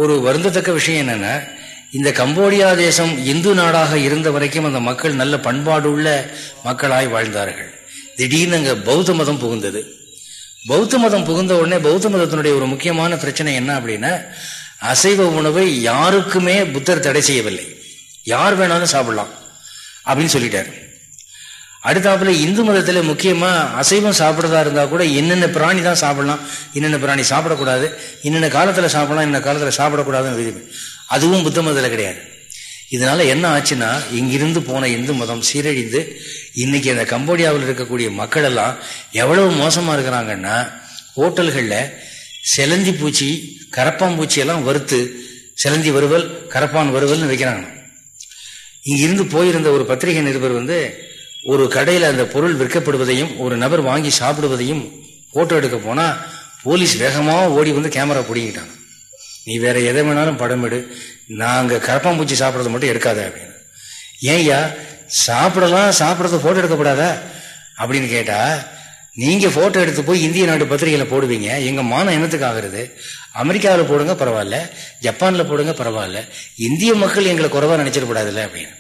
ஒரு வருந்தத்தக்க விஷயம் என்னன்னா இந்த கம்போடியா தேசம் இந்து நாடாக இருந்த வரைக்கும் அந்த மக்கள் நல்ல பண்பாடுள்ள மக்களாய் வாழ்ந்தார்கள். திடீர்னு அங்கே பௌத்த மதம் புகுந்தது. பௌத்த மதம் புகுந்த உடனே பௌத்த மதத்தினுடைய ஒரு முக்கியமான பிரச்சனை என்ன அப்படின்னா அசைவ உணவை யாருக்குமே புத்தர் தடை செய்யவில்லை. யார் வேணாலும் சாப்பிடலாம் அப்படின்னு சொல்லிட்டாரு. அடுத்தாப்புல இந்து மதத்துல முக்கியமா அசைவம் சாப்பிட்றதா இருந்தா கூட என்னென்ன பிராணி தான் சாப்பிடலாம் என்னென்ன பிராணி சாப்பிடக்கூடாது என்னென்ன காலத்துல சாப்பிடலாம் என்ன காலத்துல சாப்பிடக்கூடாதுன்னு விதி அதுவும் புத்த மதத்துல கிடையாது. இதனால என்ன ஆச்சுன்னா இங்கிருந்து போன இந்து மதம் சீரழிந்து இன்னைக்கு அந்த கம்போடியாவில் இருக்கக்கூடிய மக்கள் எல்லாம் எவ்வளவு மோசமா இருக்கிறாங்கன்னா ஹோட்டல்கள்ல செலந்தி பூச்சி கரப்பான் பூச்சி எல்லாம் வறுத்து செலந்தி வருவல் கரப்பான் வருவல்னு வைக்கிறாங்க இங்கிருந்து போயிருந்த ஒரு பத்திரிகை நிருபர் வந்து ஒரு கடையில் அந்த பொருள் விற்கப்படுவதையும் ஒரு நபர் வாங்கி சாப்பிடுவதையும் போட்டோ எடுக்க போனால் போலீஸ் வேகமாக ஓடி வந்து கேமரா பிடிங்கிட்டாங்க. நீ வேற எதை வேணாலும் படம் எடு. நாங்கள் கரப்பாம்பூச்சி சாப்பிட்றது மட்டும் எடுக்காத அப்படின்னு. ஏன்யா சாப்பிடலாம் சாப்பிட்றது போட்டோ எடுக்கப்படாதா அப்படின்னு கேட்டால் நீங்க போட்டோ எடுத்து போய் இந்திய நாட்டு பத்திரிகையில போடுவீங்க. எங்க மானம் என்னத்துக்கு ஆகுறது? அமெரிக்காவில் போடுங்க பரவாயில்ல. ஜப்பான்ல போடுங்க பரவாயில்ல. இந்திய மக்கள் எங்களை குறைவா நினைச்சிடக்கூடாதுல்ல அப்படின்னு.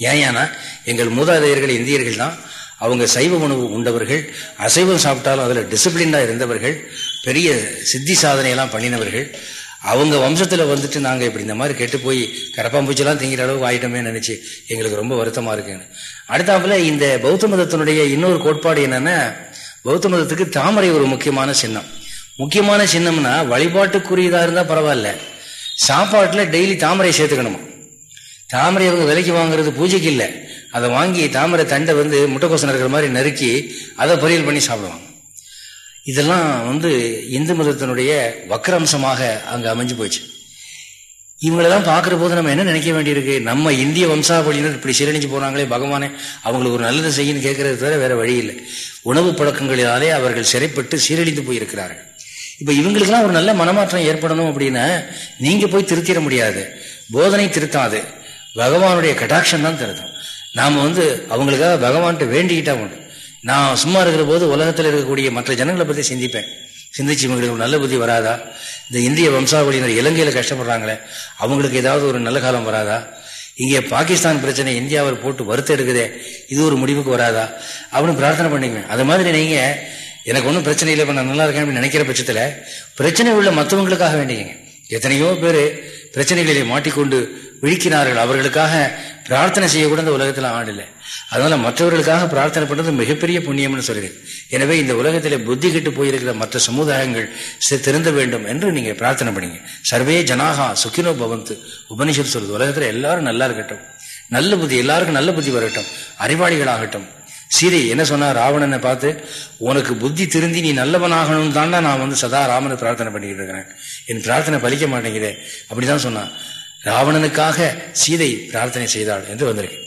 ஏன்னா எங்கள் மூதாதையர்கள் இந்தியர்கள் தான். அவங்க சைவ உணவு உண்டவர்கள். அசைவம் சாப்பிட்டாலும் அதில் டிசிப்ளின்டா இருந்தவர்கள். பெரிய சித்தி சாதனையெல்லாம் பண்ணினவர்கள். அவங்க வம்சத்தில் வந்துட்டு நாங்கள் இப்படி இந்த மாதிரி கெட்டு போய் கரப்பாம்பூச்செல்லாம் திங்கிற அளவுக்கு ஆயிட்டமே நினைச்சு எங்களுக்கு ரொம்ப வருத்தமாக இருக்குன்னு. அடுத்தாப்புல இந்த பௌத்த மதத்தினுடைய இன்னொரு கோட்பாடு என்னன்னா பௌத்த மதத்துக்கு தாமரை ஒரு முக்கியமான சின்னம். முக்கியமான சின்னம்னா வழிபாட்டுக்குரியதாக இருந்தால் பரவாயில்ல. சாப்பாட்டில் டெய்லி தாமரை சேர்த்துக்கணுமா? தாமரை அவங்க விலைக்கு வாங்குறது பூஜைக்கு இல்லை. அதை வாங்கி தாமரை தண்டை வந்து முட்டைக்கோசம் இருக்கிற மாதிரி நறுக்கி அதை பொரியல் பண்ணி சாப்பிடுவாங்க. இதெல்லாம் வந்து இந்து மதத்தினுடைய வக்கரம்சமாக அங்கே அமைஞ்சு போச்சு. இவங்களெல்லாம் பார்க்குற போது நம்ம என்ன நினைக்க வேண்டியிருக்கு? நம்ம இந்திய வம்சாவளியினர் இப்படி சீரழிஞ்சு போனாங்களே பகவானே அவங்களுக்கு ஒரு நல்லது செய்யுன்னு கேட்கறது தவிர வேற வழி இல்லை. உணவு பழக்கங்களினாலே அவர்கள் சிறைப்பட்டு சீரழிந்து போயிருக்கிறார்கள். இப்போ இவங்களுக்கெல்லாம் ஒரு நல்ல மனமாற்றம் ஏற்படணும் அப்படின்னா நீங்கள் போய் திருத்திட முடியாது. போதனை திருத்தாது. பகவானுடைய கடாட்சம் தான் திருத்தும் நாம் வந்து அவங்களுக்காக பகவான்கிட்ட வேண்டிக்கிட்டா உண்டு. நான் சும்மா இருக்கிற போது உலகத்தில் இருக்கக்கூடிய மற்ற ஜனங்களை பற்றி சிந்திப்பேன். சிந்திச்சு இவங்களுக்கு நல்ல புத்தி வராதா? இந்த இந்திய வம்சாவளியினர் இலங்கையில் கஷ்டப்படுறாங்களே அவங்களுக்கு ஏதாவது ஒரு நல்ல காலம் வராதா? இங்கே பாகிஸ்தான் பிரச்சனை இந்தியாவில் போட்டு வருத்த எடுக்குதே இது ஒரு முடிவுக்கு வராதா? அப்படின்னு பிரார்த்தனை பண்ணிக்குவேன். அது மாதிரி நீங்க எனக்கு ஒன்றும் பிரச்சனை இல்லை நான் நல்லா இருக்கேன் அப்படின்னு நினைக்கிற பட்சத்தில் பிரச்சனை உள்ள மற்றவங்களுக்காக வேண்டியங்க எத்தனையோ பேர் பிரச்சனைகளிலே மாட்டிக்கொண்டு விழிக்கிறார்கள். அவர்களுக்காக பிரார்த்தனை செய்யக்கூட இந்த உலகத்தில் ஆடில்லை அதனால மற்றவர்களுக்காக பிரார்த்தனை பண்ணுறது மிகப்பெரிய புண்ணியம்னு சொல்லுது. எனவே இந்த உலகத்தில் புத்தி கெட்டு போயிருக்கிற மற்ற சமுதாயங்கள் திருந்த வேண்டும் என்று நீங்கள் பிரார்த்தனை பண்ணீங்க. சர்வே ஜனாகா சுக்கினோ பவந்து. உபனிஷர் சொல்றது உலகத்தில் எல்லாரும் நல்லா இருக்கட்டும். நல்ல புத்தி எல்லாருக்கும் நல்ல புத்தி வரட்டும். அறிவாளிகளாகட்டும். சீதை என்ன சொன்னா ராவணனை பார்த்து உனக்கு புத்தி திருந்தி நீ நல்லவனாகணும் தாண்டா நான் வந்து சதா ராமனை பிரார்த்தனை பண்ணிக்கிட்டு இருக்கிறேன். என் பிரார்த்தனை பலிக்க மாட்டேங்குதே. அப்படிதான் சொன்னான் ராவணனுக்காக சீதை பிரார்த்தனை செய்தாள் என்று வந்திருக்கு.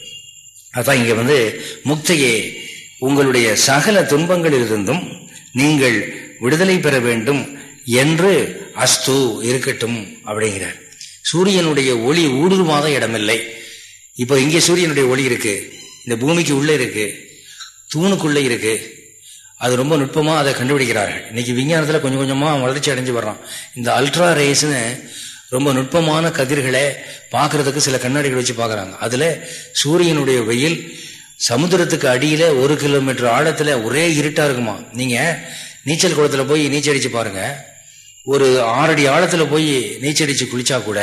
அதான் இங்க வந்து முக்தையே உங்களுடைய சகல துன்பங்களிலிருந்தும் நீங்கள் விடுதலை பெற வேண்டும் என்று அஸ்து இருக்கட்டும் அப்படிங்கிறார். சூரியனுடைய ஒளி ஊடுருவாத இடமில்லை. இப்போ இங்கே சூரியனுடைய ஒளி இருக்கு. இந்த பூமிக்கு உள்ளே இருக்கு. தூணுக்குள்ளே இருக்கு. அது ரொம்ப நுட்பமாக அதை கண்டுபிடிக்கிறார்கள். இன்னைக்கு விஞ்ஞானத்தில் கொஞ்சம் கொஞ்சமாக வளர்ச்சி அடைஞ்சு வர்றான். இந்த அல்ட்ரா ரேஸ்னு ரொம்ப நுட்பமான கதிர்களை பார்க்கறதுக்கு சில கண்ணாடிகள் வச்சு பார்க்குறாங்க. அதில் சூரியனுடைய வெயில் சமுத்திரத்துக்கு அடியில் ஒரு கிலோமீட்டர் ஆழத்தில் ஒரே இருட்டாக இருக்குமா? நீங்கள் நீச்சல் குளத்தில் போய் நீச்சல் அடித்து பாருங்க. ஒரு ஆறடி ஆழத்தில் போய் நீச்சல் அடித்து குளிச்சா கூட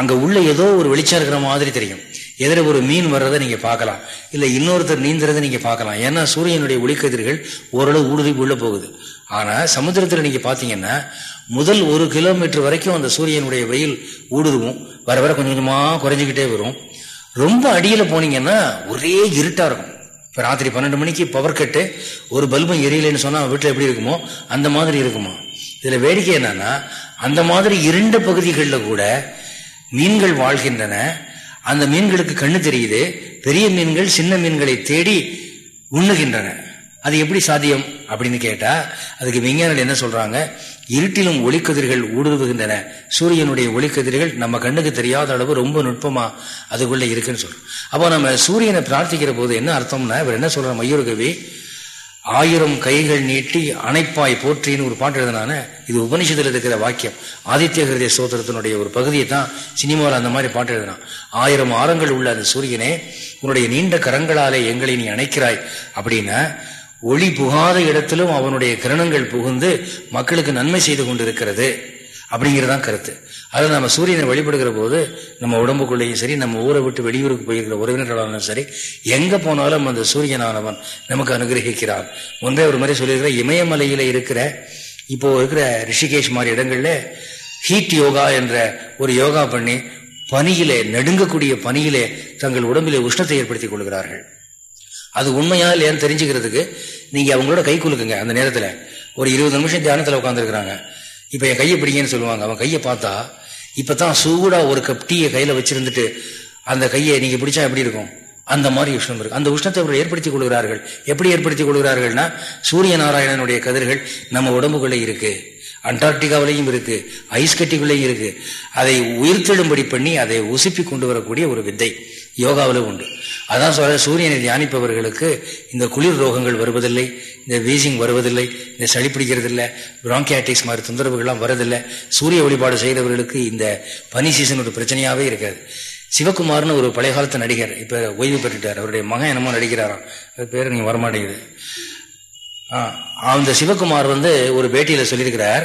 அங்கே உள்ள ஏதோ ஒரு வெளிச்சம் இருக்கிற மாதிரி தெரியும். எதிர ஒரு மீன் வர்றதை நீங்க பார்க்கலாம். இல்லை இன்னொருத்தர் நீந்துறதை நீங்க பார்க்கலாம். ஏன்னா சூரியனுடைய ஒளிக்கதிர்கள் ஓரளவு ஊடுருவி உள்ள போகுது. ஆனா சமுத்திரத்தில் நீங்க பாத்தீங்கன்னா முதல் ஒரு கிலோமீட்டர் வரைக்கும் அந்த சூரியனுடைய வெயில் ஊடுருவும். வர வர கொஞ்சம் கொஞ்சமா குறைஞ்சிக்கிட்டே வரும். ரொம்ப அடியில் போனீங்கன்னா ஒரே இருட்டா இருக்கும். இப்போ ராத்திரி பன்னெண்டு மணிக்கு பவர் கட்டு ஒரு பல்பும் எரியலைன்னு சொன்னால் வீட்டில் எப்படி இருக்குமோ அந்த மாதிரி இருக்குமா? இதில் வேடிக்கை என்னன்னா அந்த மாதிரி இருண்ட பகுதிகளில் கூட மீன்கள் வாழ்கின்றன. அந்த மீன்களுக்கு கண்ணு தெரியுது. பெரிய மீன்கள் சின்ன மீன்களை தேடி உண்ணுகின்றன. அது எப்படி சாத்தியம் அப்படின்னு கேட்டா அதுக்கு விஞ்ஞானிகள் என்ன சொல்றாங்க? இருட்டிலும் ஒளிக்கதிர்கள் ஊடுருவுகின்றன. சூரியனுடைய ஒளிக்கதிர்கள் நம்ம கண்ணுக்கு தெரியாத அளவு ரொம்ப நுட்பமா அதுக்குள்ள இருக்குன்னு சொல்றோம். அப்போ நம்ம சூரியனை பிரார்த்திக்கிற போது என்ன அர்த்தம்னா இவர் என்ன சொல்ற மயூரகவி ஆயிரம் கைகள் நீட்டி அணைப்பாய் போற்றின்னு ஒரு பாட்டு எழுதினான இது உபனிஷத்தில் இருக்கிற வாக்கியம். ஆதித்ய ஹிருதய சோதரத்தினுடைய ஒரு பகுதியை தான் சினிமாவில் அந்த மாதிரி பாட்டு எழுதினான் ஆயிரம் ஆரங்கள் உள்ள அந்த சூரியனே உன்னுடைய நீண்ட கரங்களாலே எங்களை நீ அணைக்கிறாய். அப்படின்னா ஒளி புகாத இடத்திலும் அவனுடைய கிரணங்கள் புகுந்து மக்களுக்கு நன்மை செய்து கொண்டிருக்கிறது. அப்படிங்கிறதான் கருத்து. அதில் நம்ம சூரியனை வழிபடுகிற போது நம்ம உடம்புக்குள்ளேயும் சரி நம்ம ஊரை விட்டு வெளியூருக்கு போயிருக்கிற உறவினர்களாலும் சரி எங்க போனாலும் அந்த சூரியனானவன் நமக்கு அனுகிரகிக்கிறான். ஒன்றே ஒரு மாதிரி சொல்லியிருக்கிற இமயமலையில இருக்கிற இப்போ இருக்கிற ரிஷிகேஷ் மாதிரி இடங்கள்ல ஹீட் யோகா என்ற ஒரு யோகா பண்ணி பனியிலே நடுங்கக்கூடிய பனியிலே தங்கள் உடம்பிலே உஷ்ணத்தை ஏற்படுத்திக் கொள்கிறார்கள். அது உண்மையா இல்லையான்னு தெரிஞ்சுக்கிறதுக்கு நீங்க அவங்களோட கை குலுக்குங்க அந்த நேரத்தில். ஒரு இருபது நிமிஷம் தியானத்தில் உட்காந்துருக்குறாங்க இப்போ என் கையை பிடிங்கன்னு சொல்லுவாங்க. அவன் கையை பார்த்தா இப்போ தான் சூடாக ஒரு கப் டீயை கையில் வச்சிருந்துட்டு அந்த கையை நீங்கள் பிடிச்சா எப்படி இருக்கும்? அந்த மாதிரி உஷ்ணம் இருக்கு. அந்த உஷ்ணத்தை அவர்கள் ஏற்படுத்திக் கொள்கிறார்கள். எப்படி ஏற்படுத்திக் கொள்கிறார்கள்னா சூரிய நாராயணனுடைய கதிர்கள் நம்ம உடம்புக்குள்ளே இருக்கு. அண்டார்டிகாவிலையும் இருக்கு. ஐஸ் கட்டிக்குள்ளேயும் இருக்கு. அதை உயிர்த்தெழும்படி பண்ணி அதை உசுப்பி கொண்டு வரக்கூடிய ஒரு வித்தை. யோகாவில் உண்டு. அதான் சொல்ற சூரியனை தியானிப்பவர்களுக்கு இந்த குளிர் ரோகங்கள் வருவதில்லை இந்த வீசிங் வருவதில்லை இந்த சளி பிடிக்கிறதில்லை பிராங்கியாட்டிக்ஸ் மாதிரி தொந்தரவுகள்லாம் வரதில்லை. சூரிய வழிபாடு செய்கிறவர்களுக்கு இந்த பனி சீசன் ஒரு பிரச்சனையாகவே இருக்காது. சிவகுமார்னு ஒரு பழைய காலத்து நடிகர் இப்போ ஓய்வு பெற்றுட்டார். அவருடைய மகன் என்னமோ நடிக்கிறாராம். பேர் நீங்கள் வரமாட்டேங்குது. அந்த சிவகுமார் வந்து ஒரு பேட்டியில் சொல்லியிருக்கிறார்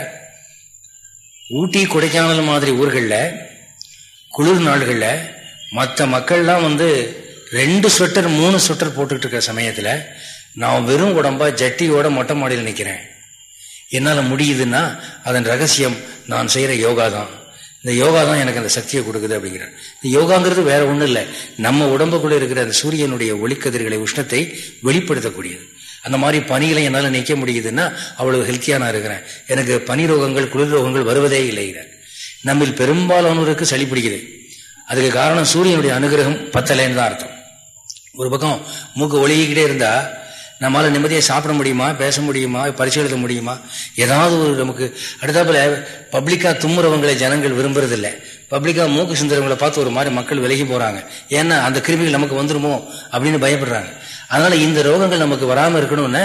ஊட்டி கொடைக்கானல் மாதிரி ஊர்களில் குளிர் நாள்களில் மற்ற மக்கள்லாம் வந்து ரெண்டு ஸ்வெட்டர் மூணு ஸ்வெட்டர் போட்டுக்கிட்டு இருக்க சமயத்தில் நான் வெறும் உடம்பா ஜட்டியோட மொட்டை மாடியில் நிற்கிறேன் என்னால் முடியுதுன்னா அதன் ரகசியம் நான் செய்கிற யோகா தான். இந்த யோகா தான் எனக்கு அந்த சக்தியை கொடுக்குது அப்படிங்கிறார். இந்த யோகாங்கிறது வேற ஒன்றும் இல்லை. நம்ம உடம்புக்குள்ளே இருக்கிற அந்த சூரியனுடைய ஒளிக்கதிர்களை உஷ்ணத்தை வெளிப்படுத்தக்கூடியது. அந்த மாதிரி பனிகளை என்னால் நிற்க முடியுதுன்னா அவ்வளவு ஹெல்த்தியாக நான் இருக்கிறேன். எனக்கு பனி ரோகங்கள் குளிர் ரோகங்கள் வருவதே இல்லைங்கிறார். நம்மில் பெரும்பாலானோருக்கு சளி பிடிக்குது. அதுக்கு காரணம் சூரியனுடைய அனுகிரகம் பத்தலைன்னு தான் அர்த்தம். ஒரு பக்கம் மூக்கு ஒழுகிக்கிட்டே இருந்தா நம்மளால நிம்மதியை சாப்பிட முடியுமா பேச முடியுமா பரிசு எழுத முடியுமா? ஏதாவது ஒரு நமக்கு அடுத்தாப்புல பப்ளிக்கா தும்முறவங்களை ஜனங்கள் விரும்புறதில்லை. பப்ளிக்கா மூக்கு சிந்துறவங்களை பார்த்து ஒரு மாதிரி மக்கள் விலகி போறாங்க. ஏன்னா அந்த கிருமிகள் நமக்கு வந்துருமோ அப்படின்னு பயப்படுறாங்க. அதனால இந்த ரோகங்கள் நமக்கு வராம இருக்கணும்னு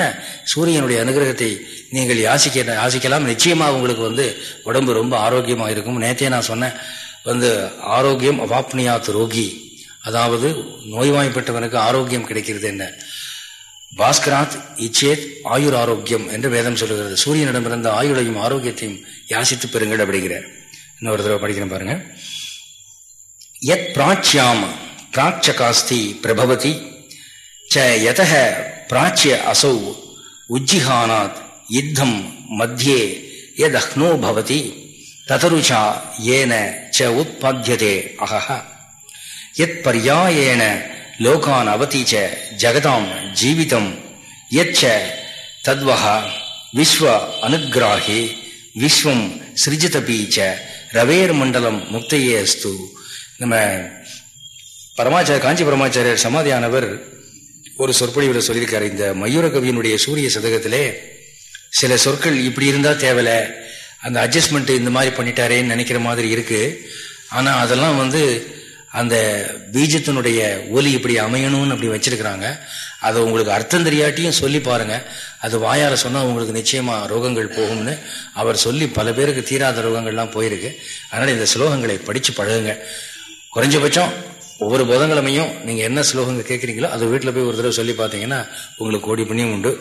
சூரியனுடைய அனுகிரகத்தை நீங்கள் யாசிக்க யாசிக்கலாம். நிச்சயமா உங்களுக்கு வந்து உடம்பு ரொம்ப ஆரோக்கியமா இருக்கும் நேற்றே நான் சொன்னேன். வந்து ஆரோக்கியம் அவாப்னியாத் ரோகி. அதாவது நோய்வாய்ப்பட்டவனுக்கு ஆரோக்கியம் கிடைக்கிறது என்ன? பாஸ்கராத் இச்சேத் ஆயுர் ஆரோக்கியம் என்று வேதம் சொல்லுகிறது. சூரியனிடமிருந்த ஆயுளையும் ஆரோக்கியத்தையும் யாசித்து பெறுங்கள் அப்படிங்கிறார். இன்னொரு தடவை படிக்கிறேன் பாருங்க. எத் பிராச்சியாம் பிராட்சகாஸ்தி பிரபவதி ச யத பிராச்சிய அசௌ உஜ்ஜிஹானாத் யுத்தம் மத்தியே எத் அஹ்னோ பவதி ததருஷா ஏன ச உத்பாத்தியதே அகஹ எத் பர்யாயேன லோகான் அவதீச்ச ஜகதாம் ஜீவிதம் யச்ச தத்வஹ விஸ்வ அனுகிராகி விஸ்வம் சிருஜிதபீச்ச ரவேர் மண்டலம் முக்தையே அஸ்து. நம்ம பரமாச்சார காஞ்சி பரமாச்சாரியர் சமாதியானவர் ஒரு சொற்பொழிவில் சொல்லியிருக்காரு. இந்த மயூர கவியினுடைய சூரிய சதகத்திலே சில சொற்கள் இப்படி இருந்தால் தேவலை அந்த அட்ஜஸ்ட்மெண்ட் இந்த மாதிரி பண்ணிட்டாரேன்னு நினைக்கிற மாதிரி இருக்கு. ஆனா அதெல்லாம் வந்து அந்த பீஜத்தினுடைய ஒலி இப்படி அமையணும்னு அப்படி வச்சிருக்கிறாங்க. அதை உங்களுக்கு அர்த்தம் தெரியாட்டியும் சொல்லி பாருங்க. அது வாயால சொன்னா உங்களுக்கு நிச்சயமா ரோகங்கள் போகும்னு அவர் சொல்லி பல பேருக்கு தீராத ரோகங்கள்லாம் போயிருக்கு. அதனால இந்த ஸ்லோகங்களை படிச்சு பழகுங்க. குறைஞ்சபட்சம் ஒவ்வொரு புதன்கிழமையும் நீங்க என்ன ஸ்லோகங்கள் கேட்குறீங்களோ அதை வீட்டில் போய் ஒரு தடவை சொல்லி பார்த்தீங்கன்னா உங்களுக்கு கோடி புண்ணியம் உண்டு.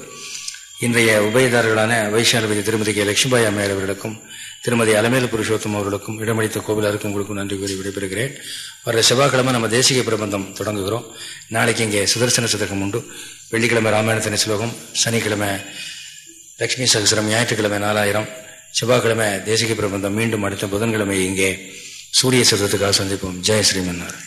இன்றைய உபயதாரர்களான வைஷாலபதி திருமதி கே. லட்சுமிபாய் அம்மையார் அவர்களுக்கும் திருமதி அலமேல புருஷோத்தம் அவர்களுக்கும் இடமளித்த கோவிலாருக்கும் உங்களுக்கும் நன்றி கூறி விடைபெறுகிறேன். வர செவ்வாய்க்கிழமை நம்ம தேசிய பிரபந்தம் தொடங்குகிறோம். நாளைக்கு இங்கே சுதர்சன சதகம் உண்டு. வெள்ளிக்கிழமை ராமாயணத்தின ஸ்லோகம் சனிக்கிழமை லட்சுமி சகசரம் ஞாயிற்றுக்கிழமை நாலாயிரம். செவ்வாய்க்கிழமை தேசிய பிரபந்தம். மீண்டும் அடுத்த புதன்கிழமை இங்கே சூரிய சதத்துக்காக சந்திப்போம். ஜெய் ஸ்ரீமன்னார்.